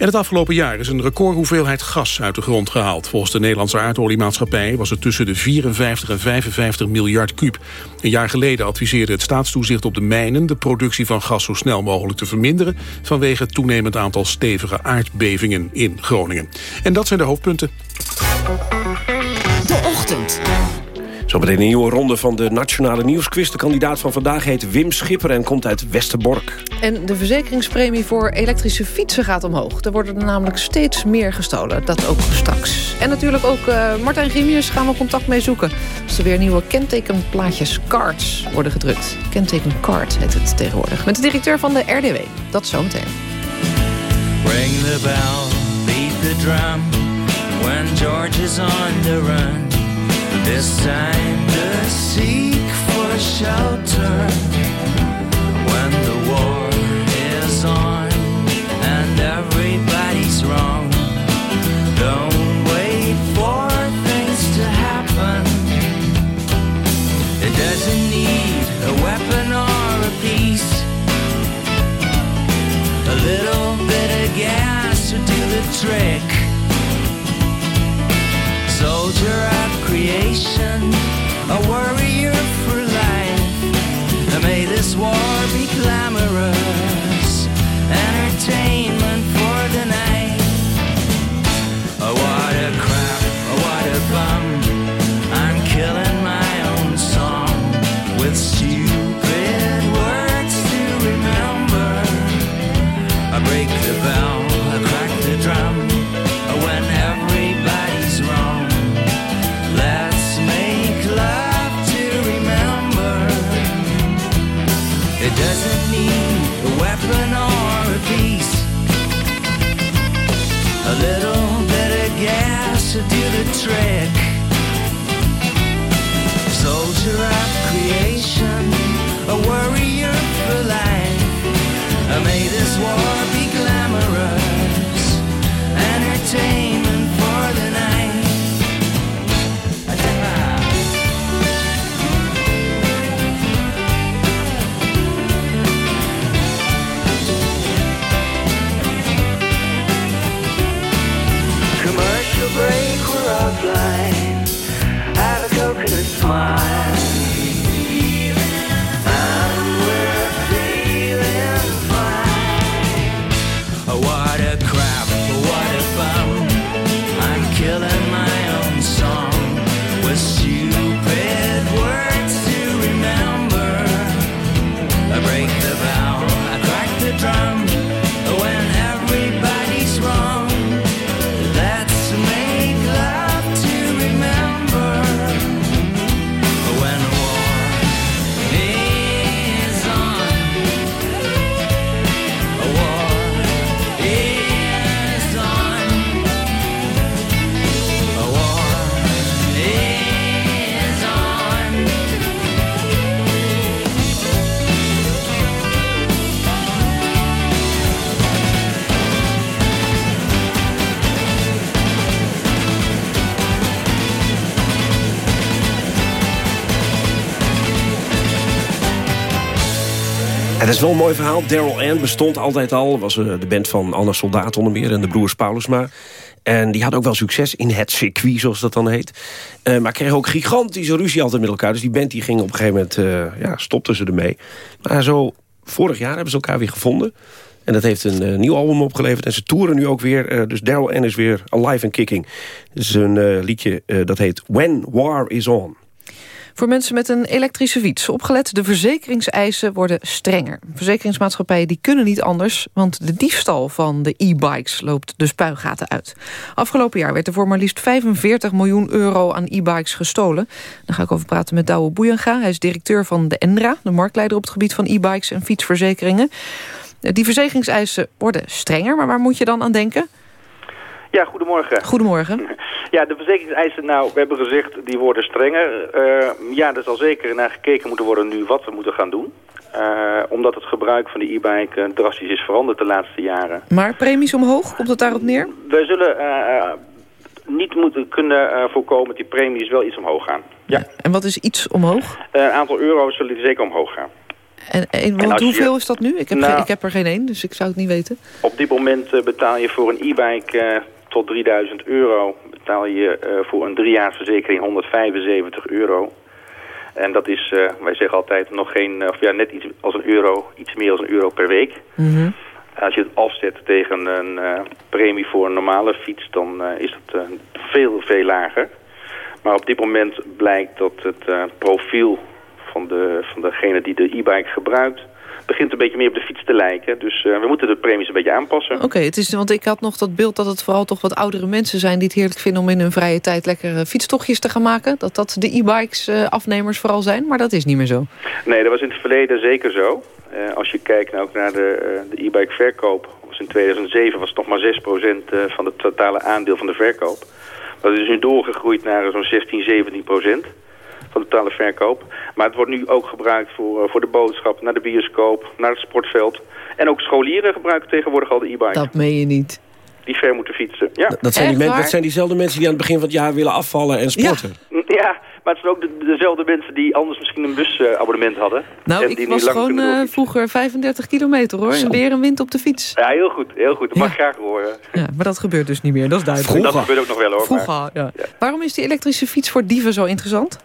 [SPEAKER 4] En het afgelopen jaar is een recordhoeveelheid gas uit de grond gehaald. Volgens de Nederlandse aardoliemaatschappij was het tussen de 54 en 55 miljard kuub. Een jaar geleden adviseerde het staatstoezicht op de mijnen... de productie van gas zo snel mogelijk te verminderen... vanwege het toenemend aantal stevige aardbevingen in Groningen. En dat zijn de hoofdpunten.
[SPEAKER 1] Zometeen een nieuwe ronde van de Nationale Nieuwsquiz. De kandidaat van vandaag heet Wim Schipper en komt uit Westerbork.
[SPEAKER 2] En de verzekeringspremie voor elektrische fietsen gaat omhoog. Er worden er namelijk steeds meer gestolen. Dat ook straks. En natuurlijk ook uh, Martijn Grimius gaan we contact mee zoeken. Als er weer nieuwe kentekenplaatjes cards worden gedrukt. Kenteken card heet het tegenwoordig. Met de directeur van de RDW. Dat zometeen.
[SPEAKER 26] Ring the bell, beat the drum. When George is on the run. This time to seek for shelter when the war is on
[SPEAKER 1] dat is wel een mooi verhaal. Daryl Ann bestond altijd al. Was eh, de band van Anna Soldaat onder meer en de broers Paulusma. En die had ook wel succes in het circuit, zoals dat dan heet. Eh, maar kreeg ook gigantische ruzie altijd met elkaar. Dus die band die ging op een gegeven moment, eh, ja, stopten ze ermee. Maar zo vorig jaar hebben ze elkaar weer gevonden. En dat heeft een nieuw album opgeleverd. En ze toeren nu ook weer. dus Daryl Ann is weer alive and kicking. Is een liedje dat heet When War Is On.
[SPEAKER 2] Voor mensen met een elektrische fiets opgelet, de verzekeringseisen worden strenger. Verzekeringsmaatschappijen die kunnen niet anders, want de diefstal van de e-bikes loopt de spuigaten uit. Afgelopen jaar werd er voor maar liefst 45 miljoen euro aan e-bikes gestolen. Daar ga ik over praten met Douwe Boejenga. Hij is directeur van de ENRA, de marktleider op het gebied van e-bikes en fietsverzekeringen. Die verzekeringseisen worden strenger, maar waar moet je dan aan denken?
[SPEAKER 25] Ja, goedemorgen.
[SPEAKER 2] Goedemorgen.
[SPEAKER 25] Ja, de verzekeringseisen, nou, we hebben gezegd, die worden strenger. Uh, ja, er zal zeker naar gekeken moeten worden nu wat we moeten gaan doen. Uh, omdat het gebruik van de e-bike uh, drastisch is veranderd de laatste jaren.
[SPEAKER 2] Maar premies omhoog, komt het daarop neer?
[SPEAKER 25] We zullen niet moeten kunnen voorkomen dat die premies wel iets omhoog gaan. Ja.
[SPEAKER 2] En wat is iets omhoog?
[SPEAKER 25] Een aantal euro's zullen die zeker omhoog gaan.
[SPEAKER 2] En, en, en hoeveel je... is dat nu? Ik heb, nou, geen, ik heb er geen één, dus ik zou het niet weten.
[SPEAKER 25] Op dit moment betaal je voor een e-bike tot 3000 euro betaal je uh, voor een driejaarsverzekering 175 euro. En dat is, uh, wij zeggen altijd, nog geen, of ja, net iets als een euro, iets meer dan een euro per week.
[SPEAKER 2] Mm -hmm.
[SPEAKER 25] Als je het afzet tegen een uh, premie voor een normale fiets, dan is dat veel, veel lager. Maar op dit moment blijkt dat het profiel van, de, van degene die de e-bike gebruikt begint een beetje meer op de fiets te lijken. Dus uh, we moeten de premies een beetje aanpassen.
[SPEAKER 2] Oké, okay, het is want ik had nog dat beeld dat het vooral toch wat oudere mensen zijn... die het heerlijk vinden om in hun vrije tijd lekker fietstochtjes te gaan maken. Dat dat de e-bikes uh, afnemers vooral zijn, maar dat is niet meer zo.
[SPEAKER 25] Nee, dat was in het verleden zeker zo. Uh, als je kijkt nou ook naar de, e-bike verkoop... was in 2007 was het nog maar 6% van het totale aandeel van de verkoop. Dat is nu doorgegroeid naar zo'n 16, 17 procent van de totale verkoop. Maar het wordt nu ook gebruikt voor, voor de boodschap, naar de bioscoop, naar het sportveld. En ook scholieren gebruiken tegenwoordig al de e-bike.
[SPEAKER 2] Dat meen je niet.
[SPEAKER 25] Die ver moeten fietsen, ja.
[SPEAKER 1] Dat zijn, die dat zijn diezelfde mensen die aan het begin van het jaar willen afvallen en sporten.
[SPEAKER 25] Ja, ja maar het zijn ook de, dezelfde mensen die anders misschien een busabonnement hadden.
[SPEAKER 2] Nou,
[SPEAKER 25] en
[SPEAKER 2] ik
[SPEAKER 25] die
[SPEAKER 2] was gewoon uh, vroeger 35 kilometer hoor. En weer een wind op de fiets.
[SPEAKER 25] Ja, heel goed. Heel goed. Dat mag ik graag horen.
[SPEAKER 2] Ja, maar dat gebeurt dus niet meer. Dat is duidelijk.
[SPEAKER 25] Vroeger. Dat gebeurt ook nog wel hoor.
[SPEAKER 2] Vroeger, maar, ja. ja. Waarom is die elektrische fiets voor dieven zo interessant?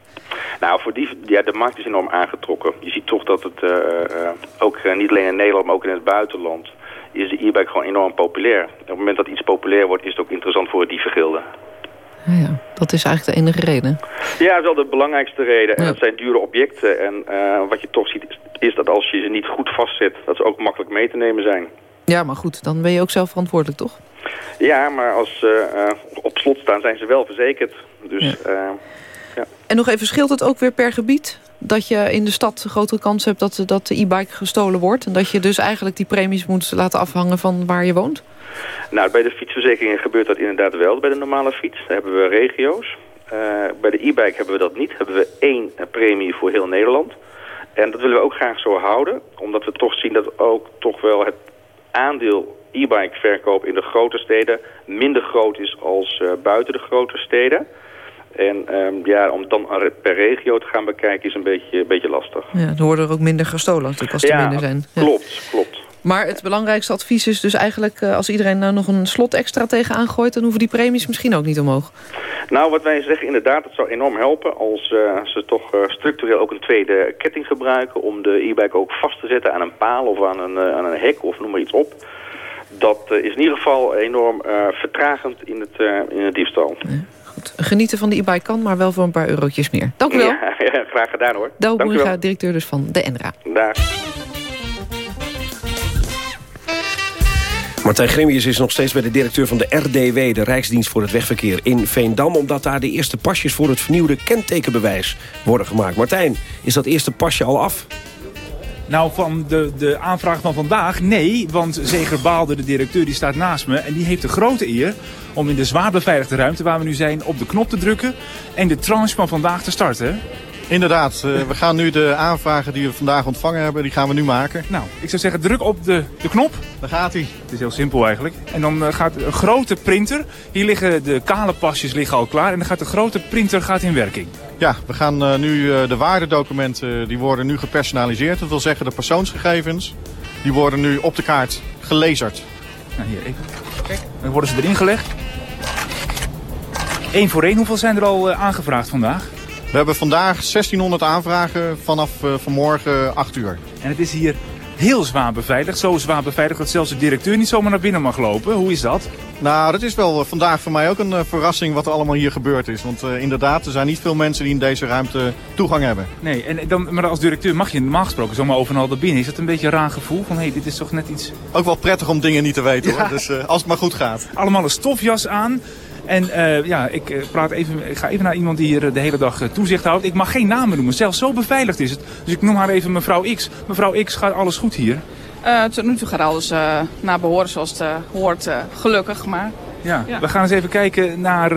[SPEAKER 25] Nou, voor die, ja, de markt is enorm aangetrokken. Je ziet toch dat het uh, uh, ook uh, niet alleen in Nederland, maar ook in het buitenland... is de e-bike gewoon enorm populair. Op het moment dat iets populair wordt, is het ook interessant voor het dievengilde.
[SPEAKER 2] Ja, dat is eigenlijk de enige reden.
[SPEAKER 25] Ja, dat is wel de belangrijkste reden. En dat zijn dure objecten. En wat je toch ziet, is, is dat als je ze niet goed vastzet... dat ze ook makkelijk mee te nemen zijn.
[SPEAKER 2] Ja, maar goed, dan ben je ook zelf verantwoordelijk, toch?
[SPEAKER 25] Ja, maar als ze uh, op slot staan, zijn ze wel verzekerd. Dus... Ja. Uh, ja.
[SPEAKER 2] En nog even, scheelt het ook weer per gebied? Dat je in de stad grotere kans hebt dat, dat de e-bike gestolen wordt? En dat je dus eigenlijk die premies moet laten afhangen van waar je woont?
[SPEAKER 25] Nou, bij de fietsverzekeringen gebeurt dat inderdaad wel bij de normale fiets. Daar hebben we regio's. Uh, bij de e-bike hebben we dat niet. Hebben we één premie voor heel Nederland. En dat willen we ook graag zo houden. Omdat we toch zien dat ook toch wel het aandeel e-bike verkoop in de grote steden minder groot is als uh, buiten de grote steden. En um, ja, om dan per regio te gaan bekijken is een beetje, een beetje lastig.
[SPEAKER 2] Ja, er worden er ook minder gestolen natuurlijk als er
[SPEAKER 25] ja,
[SPEAKER 2] minder zijn.
[SPEAKER 25] Ja, klopt, klopt.
[SPEAKER 2] Maar het belangrijkste advies is dus eigenlijk... Uh, als iedereen nou nog een slot extra tegenaan gooit... dan hoeven die premies misschien ook niet omhoog.
[SPEAKER 25] Nou, wat wij zeggen inderdaad, het zou enorm helpen... als uh, ze toch uh, structureel ook een tweede ketting gebruiken... om de e-bike ook vast te zetten aan een paal of aan een, aan een hek of noem maar iets op. Dat is in ieder geval enorm vertragend in het, in het diefstal.
[SPEAKER 2] Ja. Genieten van de e-bike kan, maar wel voor een paar eurotjes meer. Dank u wel.
[SPEAKER 25] Ja, ja graag gedaan hoor.
[SPEAKER 2] Douwe Boeringa, directeur dus van de ENRA.
[SPEAKER 25] Dag.
[SPEAKER 1] Martijn Grimius is nog steeds bij de directeur van de RDW... de Rijksdienst voor het Wegverkeer in Veendam... omdat daar de eerste pasjes voor het vernieuwde kentekenbewijs worden gemaakt. Martijn, is dat eerste pasje al af?
[SPEAKER 27] Nou, van de, de aanvraag van vandaag, nee. Want Zeger Baalde, de directeur, die staat naast me. En die heeft de grote eer om in de zwaar beveiligde ruimte waar we nu zijn... op de knop te drukken en de tranche van vandaag te starten.
[SPEAKER 28] Inderdaad, uh, we gaan nu de aanvragen die we vandaag ontvangen hebben, die gaan we nu maken.
[SPEAKER 27] Nou, ik zou zeggen, druk op de, de knop.
[SPEAKER 28] Daar gaat hij.
[SPEAKER 27] Het is heel simpel eigenlijk. En dan uh, gaat een grote printer, hier liggen de kale pasjes liggen al klaar... en dan gaat de grote printer gaat in werking.
[SPEAKER 28] Ja, we gaan uh, nu de waardedocumenten, die worden nu gepersonaliseerd. Dat wil zeggen de persoonsgegevens, die worden nu op de kaart gelezerd.
[SPEAKER 27] Nou, hier even. Kijk, dan worden ze erin gelegd. Eén voor één, hoeveel zijn er al aangevraagd vandaag?
[SPEAKER 28] We hebben vandaag 1600 aanvragen vanaf uh, vanmorgen 8 uur.
[SPEAKER 27] En het is hier heel zwaar beveiligd. Zo zwaar beveiligd dat zelfs de directeur niet zomaar naar binnen mag lopen. Hoe is dat?
[SPEAKER 28] Nou, dat is wel eh, vandaag voor mij ook een eh, verrassing wat er allemaal hier gebeurd is. Want eh, inderdaad, er zijn niet veel mensen die in deze ruimte toegang hebben.
[SPEAKER 27] Nee, en dan, maar als directeur mag je normaal gesproken zomaar overal naar binnen. Is dat een beetje een raar gevoel? Van hé, hey, dit is toch net iets...
[SPEAKER 28] Ook wel prettig om dingen niet te weten
[SPEAKER 27] Ja.
[SPEAKER 28] hoor. Dus eh, als het maar goed gaat.
[SPEAKER 27] Allemaal een stofjas aan. En eh, ja, ik, eh, praat even, ik ga even naar iemand die hier eh, de hele dag toezicht houdt. Ik mag geen namen noemen, zelfs zo beveiligd is het. Dus ik noem haar even mevrouw X. Mevrouw X, gaat alles goed hier?
[SPEAKER 19] Eh, tot nu toe gaat alles naar behoren zoals het hoort, gelukkig. Maar
[SPEAKER 27] Ja,
[SPEAKER 19] Ja.
[SPEAKER 27] we gaan eens even kijken naar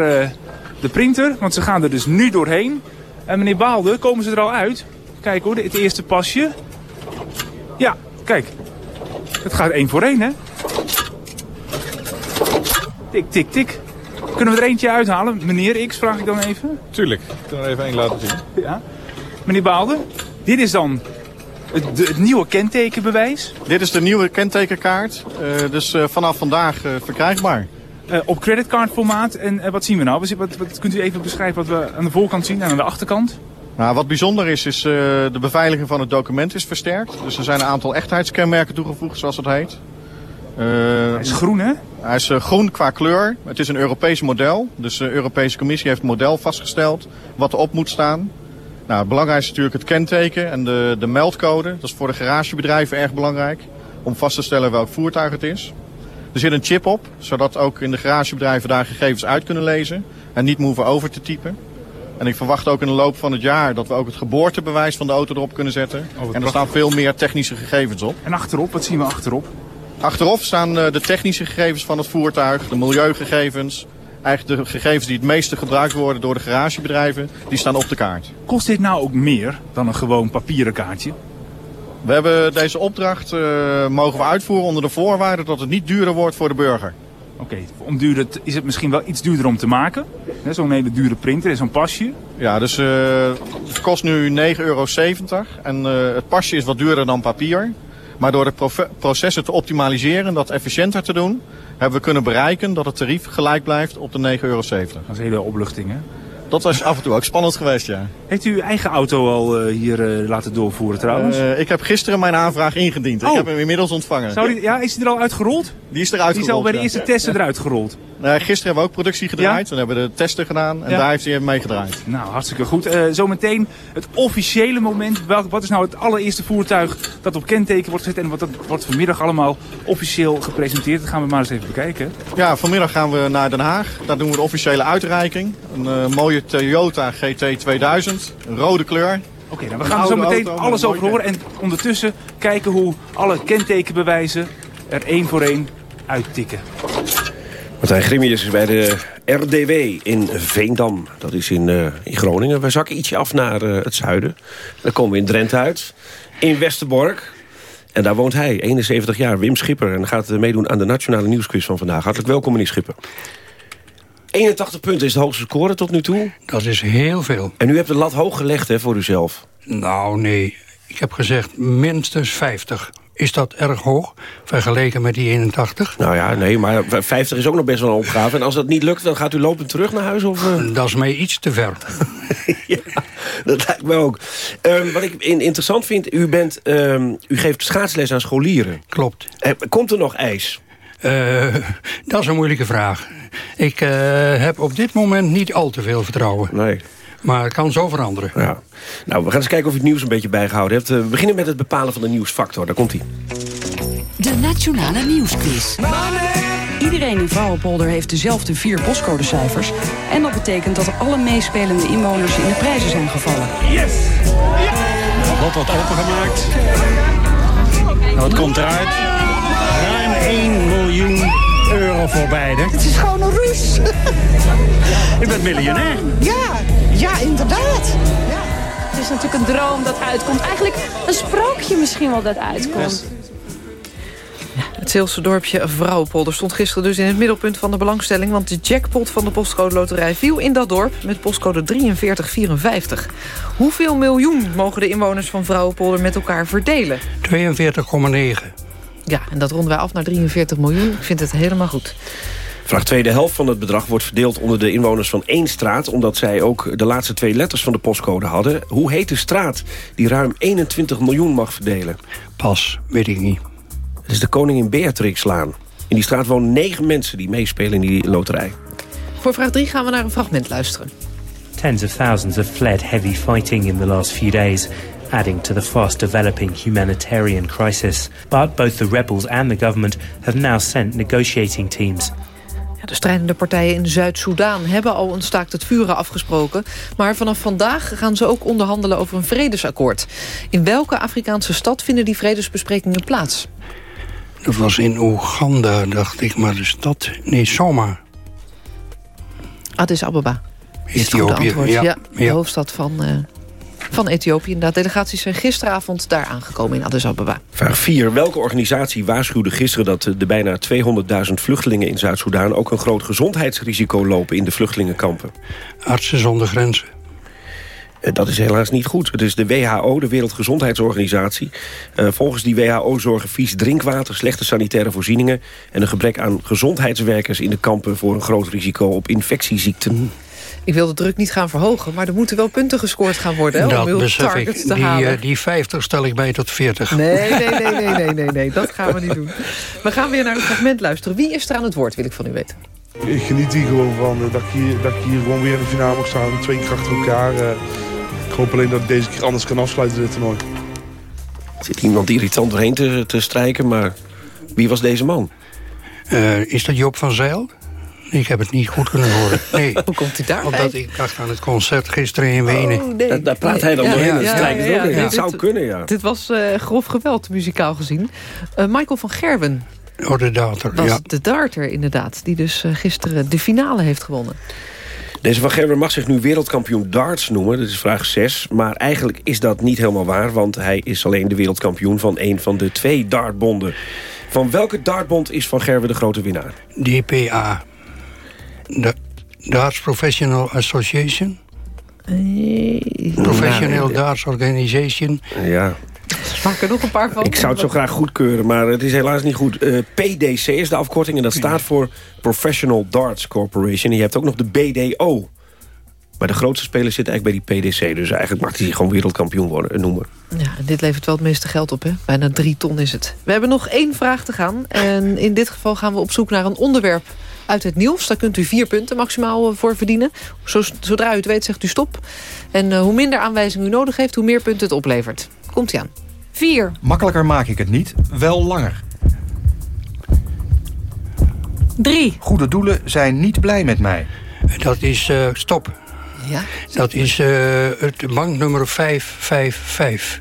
[SPEAKER 27] de printer, want ze gaan er dus nu doorheen. En meneer Baalde, komen ze er al uit? Kijk hoor, het eerste pasje. Ja, kijk. Het gaat één voor één, hè? Tik, tik, tik. Kunnen we er eentje uithalen? Meneer X, vraag ik dan even.
[SPEAKER 28] Tuurlijk, ik kan er even één laten zien.
[SPEAKER 27] Ja. Meneer Baalde, dit is dan het, de- het nieuwe kentekenbewijs.
[SPEAKER 28] Dit is de nieuwe kentekenkaart. eh, dus eh, vanaf vandaag eh, verkrijgbaar.
[SPEAKER 27] Eh, op creditcardformaat. En wat zien we nou? Wat, wat, wat- kunt u even beschrijven wat we aan de voorkant zien en aan de achterkant?
[SPEAKER 28] Nou, wat bijzonder is, is eh, de beveiliging van het document is versterkt. Dus er zijn een aantal echtheidskenmerken toegevoegd, zoals het heet. Hij
[SPEAKER 27] is groen, hè?
[SPEAKER 28] Hij is eh, groen qua kleur. Het is een Europees model. Dus de Europese Commissie heeft een model vastgesteld wat erop moet staan. Nou, het belangrijkste is natuurlijk het kenteken en de, de meldcode. Dat is voor de garagebedrijven erg belangrijk. Om vast te stellen welk voertuig het is. Er zit een chip op, zodat ook in de garagebedrijven daar gegevens uit kunnen lezen. En niet hoeven over te typen. En ik verwacht ook in de loop van het jaar dat we ook het geboortebewijs van de auto erop kunnen zetten. en er
[SPEAKER 27] prachtig.
[SPEAKER 28] staan veel meer technische gegevens op.
[SPEAKER 27] En achterop, wat zien we achterop?
[SPEAKER 28] Achterop staan eh, de technische gegevens van het voertuig, de milieugegevens. Eigenlijk de gegevens die het meeste gebruikt worden door de garagebedrijven, die staan op de kaart.
[SPEAKER 27] Kost dit nou ook meer dan een gewoon papieren kaartje?
[SPEAKER 28] We hebben deze opdracht eh, mogen we uitvoeren onder de voorwaarde dat het niet duurder wordt voor de burger.
[SPEAKER 27] Oké, om duurder te- is het misschien wel iets duurder om te maken. Zo'n hele dure printer en zo'n pasje.
[SPEAKER 28] Ja, dus eh, het kost nu 9,70 euro. En het pasje is wat duurder dan papier. Maar door de processen te optimaliseren, dat efficiënter te doen, hebben we kunnen bereiken dat het tarief gelijk blijft op de 9,70 euro. Dat
[SPEAKER 27] is een hele opluchting, hè?
[SPEAKER 28] Dat was af en toe ook spannend geweest, ja.
[SPEAKER 27] Heeft u uw eigen auto al eh, hier eh, laten doorvoeren trouwens?
[SPEAKER 28] Eh, ik heb gisteren mijn aanvraag ingediend. Ik
[SPEAKER 27] Oh.
[SPEAKER 28] heb hem inmiddels ontvangen.
[SPEAKER 27] Zou die, ja, is die er al uitgerold?
[SPEAKER 28] Die is eruit
[SPEAKER 27] Die is al bij de eerste
[SPEAKER 28] ja.
[SPEAKER 27] testen eruit gerold.
[SPEAKER 28] Gisteren hebben we ook productie gedraaid. Dan hebben we de testen gedaan en
[SPEAKER 27] Ja.
[SPEAKER 28] daar heeft hij mee gedraaid.
[SPEAKER 27] Nou, hartstikke goed. Zometeen het officiële moment. Welk, wat is nou het allereerste voertuig dat op kenteken wordt gezet... en wat dat wordt vanmiddag allemaal officieel gepresenteerd? Dat gaan we maar eens even bekijken.
[SPEAKER 28] Ja, vanmiddag gaan we naar Den Haag. Daar doen we de officiële uitreiking. Een eh, mooie Toyota GT 2000. Een rode kleur.
[SPEAKER 27] Oké, nou, we gaan er zo meteen alles over horen. En ondertussen kijken hoe alle kentekenbewijzen er één voor één uittikken.
[SPEAKER 1] Martijn Grimius is bij de RDW in Veendam. Dat is in, eh, in Groningen. We zakken ietsje af naar eh, het zuiden. Dan komen we in Drenthe uit. In Westerbork. En daar woont hij, 71 jaar, Wim Schipper. En gaat meedoen aan de Nationale Nieuwsquiz van vandaag. Hartelijk welkom, meneer Schipper. 81 punten is de hoogste score tot nu toe.
[SPEAKER 29] Dat is heel veel.
[SPEAKER 1] En u hebt de lat hoog gelegd hè, voor uzelf.
[SPEAKER 29] Nou, nee. Ik heb gezegd minstens 50. Is dat erg hoog, vergeleken met die 81?
[SPEAKER 1] Nou ja, nee, maar 50 is ook nog best wel een opgave. En als dat niet lukt, dan gaat u lopend terug naar huis? Of, eh?
[SPEAKER 29] Dat is mij iets te ver.
[SPEAKER 1] Dat lijkt me ook. Ehm, wat ik in- interessant vind, u, bent, ehm, u geeft schaatsles aan scholieren.
[SPEAKER 29] Klopt.
[SPEAKER 1] Eh, komt er nog ijs?
[SPEAKER 29] Eh, dat is een moeilijke vraag. Ik eh, heb op dit moment niet al te veel vertrouwen.
[SPEAKER 1] Nee.
[SPEAKER 29] Maar het kan zo veranderen.
[SPEAKER 1] Ja. Nou, we gaan eens kijken of u het nieuws een beetje bijgehouden hebt. Eh, we beginnen met het bepalen van de nieuwsfactor. Daar komt hij.
[SPEAKER 23] De Nationale Nieuwsquiz.
[SPEAKER 30] Iedereen in Vrouwenpolder heeft dezelfde vier postcodecijfers. En dat betekent dat alle meespelende inwoners in de prijzen zijn gevallen.
[SPEAKER 31] Yes! Wat wordt opengemaakt. Nou, het komt eruit. Ruim 1 miljoen euro voor beide.
[SPEAKER 32] Het is gewoon een rus.
[SPEAKER 31] U bent miljonair.
[SPEAKER 32] Ja, ja, inderdaad.
[SPEAKER 33] Het is natuurlijk een droom dat uitkomt. Eigenlijk een sprookje misschien wel dat uitkomt.
[SPEAKER 2] Het Zeelse dorpje Vrouwenpolder stond gisteren dus in het middelpunt van de belangstelling... want de jackpot van de postcode loterij viel in dat dorp met postcode 4354. Hoeveel miljoen mogen de inwoners van Vrouwenpolder met elkaar verdelen?
[SPEAKER 29] 42,9.
[SPEAKER 2] Ja, en dat ronden wij af naar 43 miljoen. Ik vind het helemaal goed.
[SPEAKER 1] Vraag 2. De helft van het bedrag wordt verdeeld onder de inwoners van één straat... omdat zij ook de laatste twee letters van de postcode hadden. Hoe heet de straat die ruim 21 miljoen mag verdelen?
[SPEAKER 29] Pas, weet ik niet.
[SPEAKER 1] Het is de Koningin Beatrixlaan. In die straat wonen negen mensen die meespelen in die loterij.
[SPEAKER 2] Voor vraag 3 gaan we naar een fragment luisteren.
[SPEAKER 34] Tens of thousands have fled heavy fighting in the last few days, adding to the fast developing humanitarian crisis. But both the rebels and the government have now sent negotiating teams.
[SPEAKER 2] De strijdende partijen in Zuid-Soedan hebben al een staakt het vuren afgesproken. Maar vanaf vandaag gaan ze ook onderhandelen over een vredesakkoord. In welke Afrikaanse stad vinden die vredesbesprekingen plaats?
[SPEAKER 29] Dat was in Oeganda, dacht ik, maar de stad... Nee, Soma.
[SPEAKER 2] Addis Ababa. Is het goede
[SPEAKER 29] Ethiopië,
[SPEAKER 2] antwoord.
[SPEAKER 29] ja,
[SPEAKER 2] Ja, de hoofdstad van, eh, van Ethiopië. Inderdaad, delegaties zijn gisteravond daar aangekomen in Addis Ababa.
[SPEAKER 1] Vraag 4. Welke organisatie waarschuwde gisteren dat de bijna 200.000 vluchtelingen in Zuid-Soedan... ook een groot gezondheidsrisico lopen in de vluchtelingenkampen?
[SPEAKER 29] Artsen zonder grenzen.
[SPEAKER 1] Eh, Dat is helaas niet goed. Het is de WHO, de Wereldgezondheidsorganisatie. Eh, volgens die WHO zorgen vies drinkwater, slechte sanitaire voorzieningen... en een gebrek aan gezondheidswerkers in de kampen... voor een groot risico op infectieziekten.
[SPEAKER 2] Ik wil de druk niet gaan verhogen, maar er moeten wel punten gescoord gaan worden... Hè, om
[SPEAKER 29] dat
[SPEAKER 2] uw
[SPEAKER 29] besef
[SPEAKER 2] targets
[SPEAKER 29] ik.
[SPEAKER 2] te
[SPEAKER 29] Die,
[SPEAKER 2] halen.
[SPEAKER 29] eh, die 50 stel ik bij tot 40.
[SPEAKER 2] Nee, nee, nee, nee, nee, nee, nee, dat gaan we niet doen. We gaan weer naar een fragment luisteren. Wie is er aan het woord, wil ik van u weten.
[SPEAKER 22] Ik geniet hier gewoon van eh, dat ik hier, dat ik hier gewoon weer in de finale mag staan. Twee keer achter elkaar. eh. ik hoop alleen dat ik deze keer anders kan afsluiten dit toernooi.
[SPEAKER 1] Er zit iemand irritant doorheen te, te strijken, maar wie was deze man?
[SPEAKER 29] Eh, is dat Job van Zeil? Ik heb het niet goed kunnen horen. Nee.
[SPEAKER 2] Hoe komt hij daar?
[SPEAKER 29] Omdat ik dacht aan het concert gisteren in Wenen.
[SPEAKER 2] Oh, nee.
[SPEAKER 1] Daar, daar praat hij dan
[SPEAKER 2] Ja,
[SPEAKER 1] doorheen
[SPEAKER 2] ja, ja.
[SPEAKER 1] Het zou kunnen, ja.
[SPEAKER 2] Dit was eh, grof geweld, muzikaal gezien. Eh, Michael van Gerwen
[SPEAKER 29] Oh, de dater,
[SPEAKER 2] was
[SPEAKER 29] ja.
[SPEAKER 2] de darter, inderdaad. Die dus eh, gisteren de finale heeft gewonnen.
[SPEAKER 1] Deze van Gerber mag zich nu wereldkampioen darts noemen. Dat is vraag 6. Maar eigenlijk is dat niet helemaal waar... want hij is alleen de wereldkampioen van een van de twee dartbonden. Van welke dartbond is Van Gerwen de grote winnaar?
[SPEAKER 29] DPA. De Darts Professional Association. Professional Darts Organization.
[SPEAKER 1] Ja,
[SPEAKER 2] Maak er nog een paar van.
[SPEAKER 1] ik zou het zo graag goedkeuren, maar het is helaas niet goed. Eh, PDC is de afkorting en dat staat voor Professional Darts Corporation. En je hebt ook nog de BDO. Maar de grootste spelers zitten eigenlijk bij die PDC. Dus eigenlijk mag hij zich gewoon wereldkampioen worden, eh, noemen.
[SPEAKER 2] Ja, en dit levert wel het meeste geld op, hè? Bijna drie ton is het. We hebben nog één vraag te gaan. En in dit geval gaan we op zoek naar een onderwerp uit het nieuws. Daar kunt u vier punten maximaal eh, voor verdienen. Zo- Zodra u het weet, zegt u stop. En eh, hoe minder aanwijzingen u nodig heeft, hoe meer punten het oplevert. Komt-ie aan.
[SPEAKER 35] 4. Makkelijker maak ik het niet, wel langer.
[SPEAKER 33] 3.
[SPEAKER 35] Goede doelen zijn niet blij met mij.
[SPEAKER 29] Dat is eh, stop.
[SPEAKER 2] Ja?
[SPEAKER 29] Dat is eh, het banknummer 555.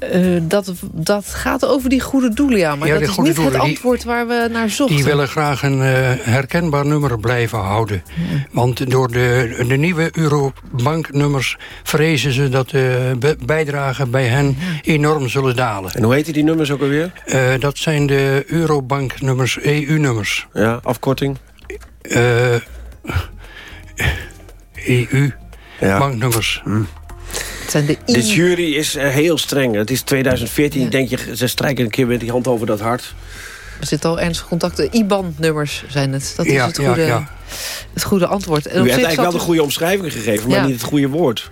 [SPEAKER 2] Eh, dat, dat gaat over die goede doelen, ja. Maar
[SPEAKER 29] Ja,
[SPEAKER 2] dat is niet het
[SPEAKER 29] die-
[SPEAKER 2] antwoord waar we naar zochten.
[SPEAKER 29] Die willen graag een eh, herkenbaar nummer blijven houden. Want door de, de nieuwe Eurobanknummers vrezen ze dat de bijdragen bij hen enorm zullen dalen.
[SPEAKER 1] En hoe heet die nummers ook alweer?
[SPEAKER 29] Eh, dat zijn de Eurobanknummers, EU-nummers.
[SPEAKER 1] Ja, afkorting?
[SPEAKER 29] Eh EU,
[SPEAKER 1] Ja.
[SPEAKER 29] banknummers.
[SPEAKER 2] Het zijn de I.
[SPEAKER 1] De jury is eh, heel streng. Het is 2014. Ik denk, je, ze strijken een keer met die hand over dat hart.
[SPEAKER 2] Er zitten al ernstige contacten. IBAN-nummers zijn het. Dat is
[SPEAKER 1] Ja,
[SPEAKER 2] het goede,
[SPEAKER 1] ja.
[SPEAKER 2] Het goede antwoord. En
[SPEAKER 1] U hebt eigenlijk wel de goede omschrijving gegeven, maar
[SPEAKER 2] Ja.
[SPEAKER 1] niet het goede woord.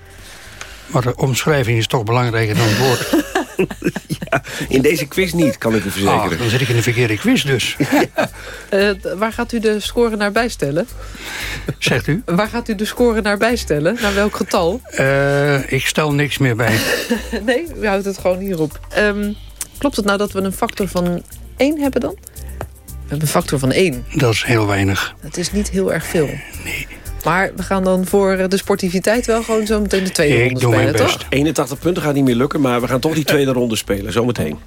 [SPEAKER 29] Maar de omschrijving is toch belangrijker dan het woord.
[SPEAKER 1] In deze quiz niet, kan ik u verzekeren.
[SPEAKER 29] Ah, dan zit ik in de verkeerde quiz dus.
[SPEAKER 2] Eh, waar gaat u de score naar bijstellen?
[SPEAKER 29] Zegt u?
[SPEAKER 2] Waar gaat u de score naar bijstellen? Naar welk getal?
[SPEAKER 29] Eh, ik stel niks meer bij.
[SPEAKER 2] nee, u houdt het gewoon hierop. Ehm, klopt het nou dat we een factor van 1 hebben dan? We hebben een factor van 1.
[SPEAKER 29] Dat is heel weinig.
[SPEAKER 2] Dat is niet heel erg veel. Nee. Maar we gaan dan voor eh, de sportiviteit wel gewoon zo meteen de tweede ronde spelen, toch?
[SPEAKER 1] 81 punten gaat niet meer lukken, maar we gaan toch die tweede ronde spelen, zometeen.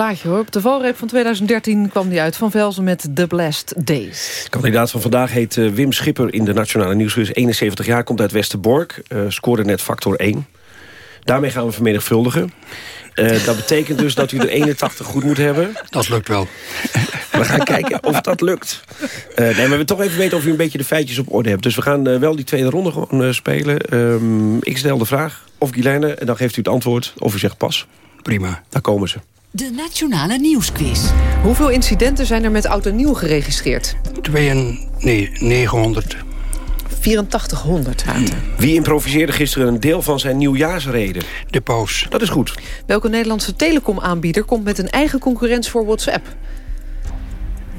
[SPEAKER 2] Plaatje hoor. Op de valreep van 2013 kwam die uit van Velzen met The Blessed Days.
[SPEAKER 1] De kandidaat van vandaag heet eh, Wim Schipper in de Nationale Nieuwsquiz. 71 jaar, komt uit Westerbork. eh, scoorde net factor 1. Daarmee gaan we vermenigvuldigen. Eh, dat betekent dus dat u er 81 goed moet hebben.
[SPEAKER 29] Dat lukt wel.
[SPEAKER 1] We gaan kijken of dat lukt. Eh, nee, maar we willen toch even weten of u een beetje de feitjes op orde hebt. Dus we gaan wel die tweede ronde gewoon eh, spelen. Ehm, ik stel de vraag, of Guilaine, en dan geeft u het antwoord. Of u zegt pas.
[SPEAKER 29] Prima.
[SPEAKER 1] Daar komen ze.
[SPEAKER 23] De Nationale Nieuwsquiz.
[SPEAKER 2] Hoeveel incidenten zijn er met oud en nieuw geregistreerd?
[SPEAKER 29] 2 nee, 900.
[SPEAKER 2] 8400 Wouter.
[SPEAKER 1] Wie improviseerde gisteren een deel van zijn nieuwjaarsreden?
[SPEAKER 29] De paus.
[SPEAKER 1] Dat is goed.
[SPEAKER 2] Welke Nederlandse telecomaanbieder komt met een eigen concurrent voor WhatsApp?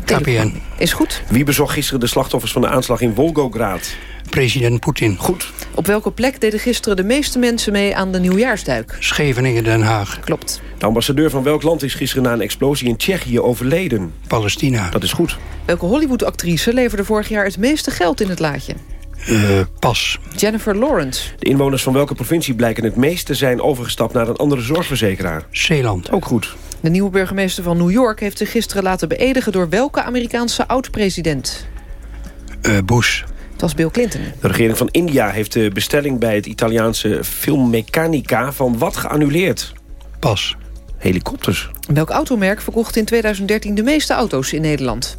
[SPEAKER 29] KPN.
[SPEAKER 2] Is goed.
[SPEAKER 1] Wie bezocht gisteren de slachtoffers van de aanslag in Volgograd?
[SPEAKER 29] President Poetin.
[SPEAKER 1] Goed.
[SPEAKER 2] Op welke plek deden gisteren de meeste mensen mee aan de nieuwjaarsduik?
[SPEAKER 29] Scheveningen, Den Haag.
[SPEAKER 2] Klopt.
[SPEAKER 1] De ambassadeur van welk land is gisteren na een explosie in Tsjechië overleden?
[SPEAKER 29] Palestina.
[SPEAKER 1] Dat is goed.
[SPEAKER 2] Welke Hollywood-actrice leverde vorig jaar het meeste geld in het laadje?
[SPEAKER 29] Eh, pas.
[SPEAKER 2] Jennifer Lawrence.
[SPEAKER 1] De inwoners van welke provincie blijken het meest te zijn overgestapt naar een andere zorgverzekeraar?
[SPEAKER 29] Zeeland.
[SPEAKER 1] Ook goed.
[SPEAKER 2] De nieuwe burgemeester van New York heeft zich gisteren laten beëdigen... door welke Amerikaanse oud-president?
[SPEAKER 29] Eh, Bush.
[SPEAKER 2] Het was Bill Clinton.
[SPEAKER 1] De regering van India heeft de bestelling bij het Italiaanse Filmmechanica van wat geannuleerd?
[SPEAKER 29] Pas.
[SPEAKER 1] Helikopters.
[SPEAKER 2] Welk automerk verkocht in 2013 de meeste auto's in Nederland?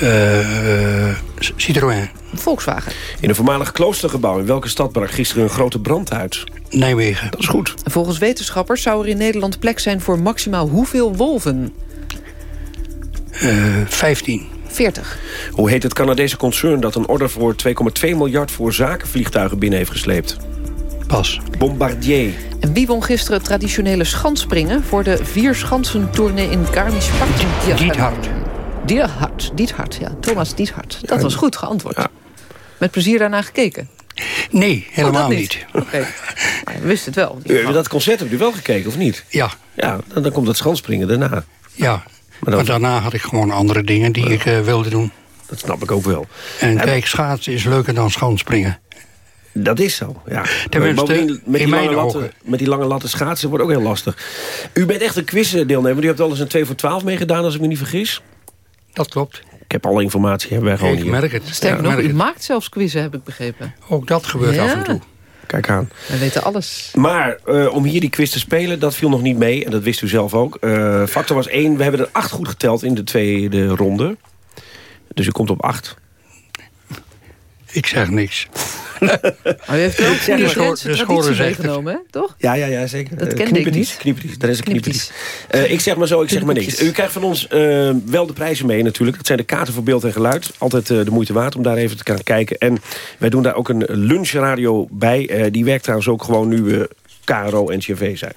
[SPEAKER 29] Eh, Citroën.
[SPEAKER 2] Volkswagen.
[SPEAKER 1] In een voormalig kloostergebouw in welke stad brak gisteren een grote brand uit?
[SPEAKER 29] Nijmegen.
[SPEAKER 1] Dat is goed.
[SPEAKER 2] Volgens wetenschappers zou er in Nederland plek zijn voor maximaal hoeveel wolven?
[SPEAKER 29] Eh 15.
[SPEAKER 2] 40.
[SPEAKER 1] Hoe heet het Canadese concern dat een order voor 2,2 miljard voor zakenvliegtuigen binnen heeft gesleept?
[SPEAKER 29] Pas.
[SPEAKER 1] Bombardier.
[SPEAKER 2] En wie won gisteren het traditionele schansspringen... voor de Vierschansen-tournee in Garmisch-Partenkirchen?
[SPEAKER 29] Diethard.
[SPEAKER 2] Diethard, Diethard, ja. Thomas Diethard. Dat was goed geantwoord. Met plezier daarna gekeken?
[SPEAKER 29] Nee, helemaal
[SPEAKER 2] Oh, dat
[SPEAKER 29] niet.
[SPEAKER 2] Oké. We wisten het wel.
[SPEAKER 1] U heeft dat concert hebt u wel gekeken, of niet?
[SPEAKER 29] Ja.
[SPEAKER 1] Ja, dan, dan komt het schanspringen daarna.
[SPEAKER 29] Ja. Maar, daarna had ik gewoon andere dingen die ik eh, wilde doen.
[SPEAKER 1] Dat snap ik ook wel.
[SPEAKER 29] En
[SPEAKER 1] En-
[SPEAKER 29] kijk, schaatsen is leuker dan schansspringen.
[SPEAKER 1] Dat is zo, ja.
[SPEAKER 29] Tenminste,
[SPEAKER 1] met,
[SPEAKER 29] in
[SPEAKER 1] die
[SPEAKER 29] mijn
[SPEAKER 1] lange latten,
[SPEAKER 29] ogen.
[SPEAKER 1] met die lange latten schaatsen wordt ook heel lastig. U bent echt een quizdeelnemer. U hebt al eens een 2 voor 12 meegedaan, als ik me niet vergis.
[SPEAKER 29] Dat klopt.
[SPEAKER 1] Ik heb alle informatie, hebben wij gewoon
[SPEAKER 29] Ik
[SPEAKER 1] hier.
[SPEAKER 29] merk het.
[SPEAKER 2] Sterker
[SPEAKER 29] Ja,
[SPEAKER 2] nog,
[SPEAKER 29] merk
[SPEAKER 2] u
[SPEAKER 29] het.
[SPEAKER 2] maakt zelfs quizzen, heb ik begrepen.
[SPEAKER 29] Ook dat gebeurt
[SPEAKER 2] Ja.
[SPEAKER 29] af en toe.
[SPEAKER 1] Kijk aan.
[SPEAKER 2] We weten alles.
[SPEAKER 1] Maar eh, om hier die quiz te spelen, dat viel nog niet mee. En dat wist u zelf ook. Eh, factor was 1. We hebben er 8 goed geteld in de tweede ronde. Dus u komt op 8.
[SPEAKER 29] Ik zeg niks.
[SPEAKER 2] Maar u heeft wel goede Drentse traditie meegenomen, hè? toch?
[SPEAKER 1] Ja, ja, ja, zeker.
[SPEAKER 2] Dat
[SPEAKER 1] Eh,
[SPEAKER 2] kende ik niet.
[SPEAKER 1] Daar is een. Eh, ik zeg maar zo, ik zeg maar niks. U krijgt van ons eh, wel de prijzen mee natuurlijk. Dat zijn de kaarten voor beeld en geluid. Altijd eh, de moeite waard om daar even te gaan kijken. En wij doen daar ook een lunchradio bij. Eh, die werkt trouwens ook gewoon nu we KRO en CRV zijn.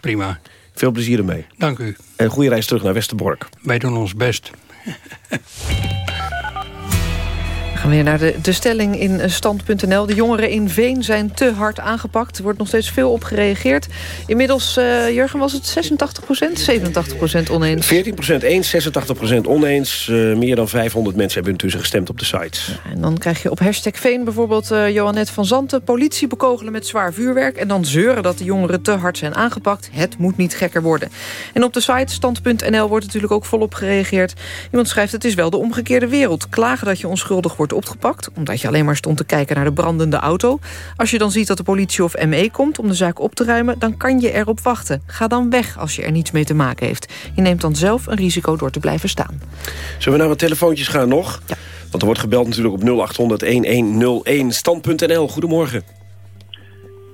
[SPEAKER 29] Prima.
[SPEAKER 1] Veel plezier ermee.
[SPEAKER 29] Dank u.
[SPEAKER 1] En goede reis terug naar Westerbork.
[SPEAKER 29] Wij doen ons best.
[SPEAKER 2] Gaan weer naar de, de stelling in eh, stand.nl. De jongeren in Veen zijn te hard aangepakt. Er wordt nog steeds veel op gereageerd. Inmiddels, eh, Jurgen, was het 86% 87% oneens.
[SPEAKER 1] 14% eens, 86% oneens. Eh, meer dan 500 mensen hebben intussen gestemd op de site.
[SPEAKER 2] En dan krijg je op hashtag Veen bijvoorbeeld uh, Johannet van Zanten... politie bekogelen met zwaar vuurwerk... en dan zeuren dat de jongeren te hard zijn aangepakt. Het moet niet gekker worden. En op de site stand.nl wordt natuurlijk ook volop gereageerd. Iemand schrijft, het is wel de omgekeerde wereld. Klagen dat je onschuldig wordt opgepakt... omdat je alleen maar stond te kijken naar de brandende auto. Als je dan ziet dat de politie of ME komt om de zaak op te ruimen... dan kan je erop wachten. Ga dan weg als je er niets mee te maken heeft. Je neemt dan zelf een risico door te blijven staan.
[SPEAKER 1] Zullen we naar wat telefoontjes gaan nog? Ja. Want er wordt gebeld natuurlijk op 0800-1101. Stand.nl, goedemorgen.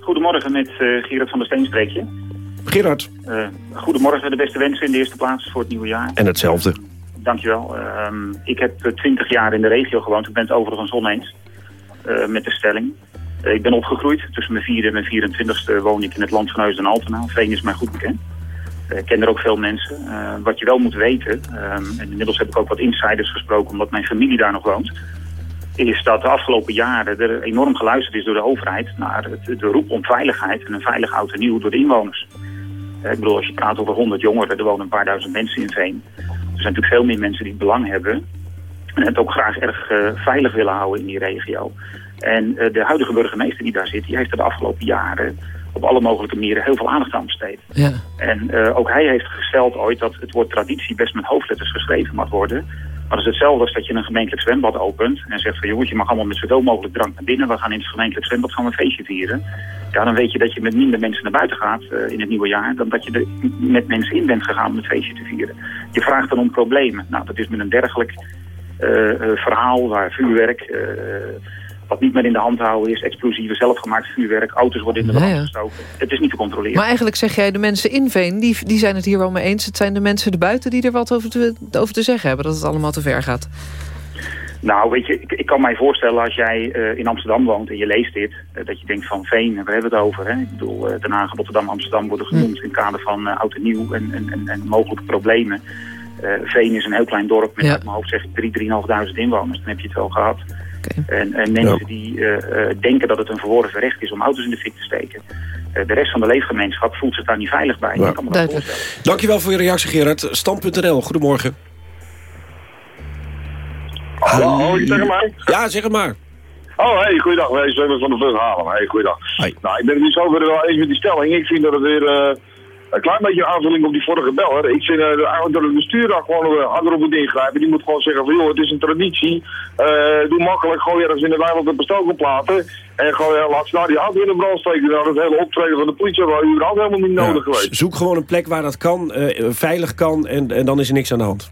[SPEAKER 36] Goedemorgen, met uh, Gerard van der Steen spreek je.
[SPEAKER 1] Gerard.
[SPEAKER 36] Uh, goedemorgen, de beste wensen in de eerste plaats voor het nieuwe jaar.
[SPEAKER 1] En hetzelfde.
[SPEAKER 36] Dankjewel. Uh, ik heb twintig jaar in de regio gewoond. Ik ben het overigens oneens uh, met de stelling. Uh, ik ben opgegroeid. Tussen mijn vierde en mijn 24ste woon ik in het land van Huis en Altena. Veen is mij goed bekend. Ik ken er ook veel mensen. wat je wel moet weten, en inmiddels heb ik ook wat insiders gesproken omdat mijn familie daar nog woont is dat de afgelopen jaren er enorm geluisterd is door de overheid naar het, de roep om veiligheid en een veilig oud en nieuw door de inwoners. Ik bedoel, als je praat over 100 jongeren, er wonen een paar duizend mensen in Veen. Er zijn natuurlijk veel meer mensen die belang hebben en het ook graag erg uh, veilig willen houden in die regio. En uh, de huidige burgemeester die daar zit, die heeft er de afgelopen jaren op alle mogelijke manieren heel veel aandacht aan besteed.
[SPEAKER 2] Ja.
[SPEAKER 36] En uh, ook hij heeft gesteld ooit dat het woord traditie best met hoofdletters geschreven mag worden. Maar dat is hetzelfde als dat je een gemeentelijk zwembad opent en zegt van jongens, je mag allemaal met zoveel mogelijk drank naar binnen. We gaan in het gemeentelijk zwembad gaan we een feestje vieren. Ja, dan weet je dat je met minder mensen naar buiten gaat uh, in het nieuwe jaar dan dat je er met mensen in bent gegaan om het feestje te vieren. Je vraagt dan om problemen. Nou, dat is met een dergelijk uh, verhaal waar vuurwerk, wat niet meer in de hand houden is, explosieven, zelfgemaakt vuurwerk, auto's worden in de brand
[SPEAKER 2] ja.
[SPEAKER 36] gestoken. Het is niet te controleren.
[SPEAKER 2] Maar eigenlijk zeg jij, de mensen in Veen, die, die zijn het hier wel mee eens. Het zijn de mensen erbuiten die er wat over te, over te zeggen hebben. Dat het allemaal te ver gaat.
[SPEAKER 36] Nou, weet je, ik, ik kan mij voorstellen als jij uh, in Amsterdam woont en je leest dit, uh, dat je denkt van Veen, waar hebben we het over? Hè? Ik bedoel, uh, Den Haag, Rotterdam, Amsterdam worden genoemd in het kader van oud en nieuw en, en, en, en mogelijke problemen. Veen is een heel klein dorp met
[SPEAKER 2] Ja.
[SPEAKER 36] uit mijn hoofd zeg ik 3.000, 3.500 inwoners. Dan heb je het wel gehad. En, en mensen die denken dat het een verworven recht is om auto's in de fik te steken. de rest van de leefgemeenschap voelt zich daar niet veilig bij.
[SPEAKER 1] Ja.
[SPEAKER 36] Ik kan me dat voorstellen.
[SPEAKER 1] Dankjewel voor je reactie, Gerard. Stand.nl, goedemorgen.
[SPEAKER 37] Hallo, tegen mij?
[SPEAKER 1] Ja, zeg het maar.
[SPEAKER 37] Oh, hey, goeiedag. Wij zijn van de vlucht halen. Hey, goeiedag. Nou, ik ben het niet zover wel eens met die stelling. Ik vind dat het weer eh, een klein beetje aanvulling op die vorige beller. Ik vind uh, eigenlijk dat het bestuur daar gewoon uh, harder op moet ingrijpen. Die moet gewoon zeggen van, joh, het is een traditie. Eh, doe makkelijk, gooi ergens in de weiland een bestokenplaten. En gooi, uh, laat ze daar die auto in de brand steken. Nou, dat hele optreden van de politie was überhaupt helemaal niet nodig
[SPEAKER 1] Ja,
[SPEAKER 37] geweest.
[SPEAKER 1] Zoek gewoon een plek waar dat kan, eh, veilig kan en, en dan is er niks aan de hand.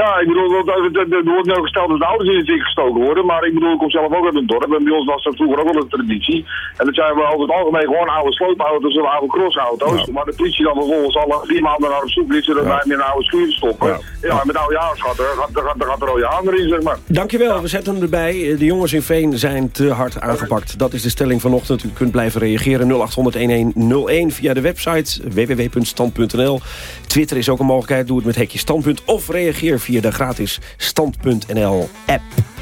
[SPEAKER 37] Ja, ik bedoel, er wordt nu gesteld dat de auto's in de fik gestoken worden. Maar ik bedoel, ik kom zelf ook uit een dorp. En bij ons was dat vroeger ook wel een traditie. En dat zijn we over het algemeen gewoon oude sloopauto's of oude crossauto's. Maar de politie dan vervolgens alle drie maanden naar op zoek is. Zodat wij hem in een oude schuur stoppen. Ja, en met oude jaars gaat er, gaat, er- gaat, gaat er rode haan erin, zeg maar.
[SPEAKER 1] Dankjewel, we zetten hem erbij. Eh, De jongens in Veen zijn te hard aangepakt. Dat is de stelling vanochtend. U kunt blijven reageren 0800-1101 via de website www.stand.nl. Twitter is ook een mogelijkheid. Doe het met hekje standpunt. Of reageer via de gratis stand.nl app.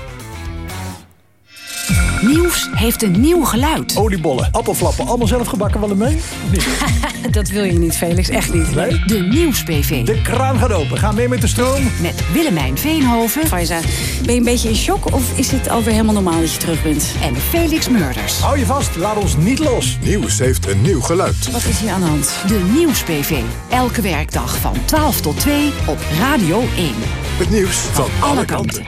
[SPEAKER 23] Nieuws heeft een nieuw geluid.
[SPEAKER 38] Oliebollen, appelflappen, allemaal zelf gebakken wel mee?
[SPEAKER 23] Dat wil je niet, Felix. Echt niet.
[SPEAKER 38] Nee?
[SPEAKER 23] De Nieuws-PV.
[SPEAKER 38] De kraan gaat open. Ga mee met de stroom.
[SPEAKER 23] Met Willemijn Veenhoven.
[SPEAKER 33] Faiza, ben je een beetje in shock of is het alweer helemaal normaal dat je terug bent?
[SPEAKER 23] En Felix Murders.
[SPEAKER 38] Hou je vast, laat ons niet los.
[SPEAKER 39] Nieuws heeft een nieuw geluid.
[SPEAKER 33] Wat is hier aan de hand?
[SPEAKER 23] De Nieuws-PV. Elke werkdag van 12 tot 2 op Radio 1.
[SPEAKER 39] Het nieuws van alle kanten.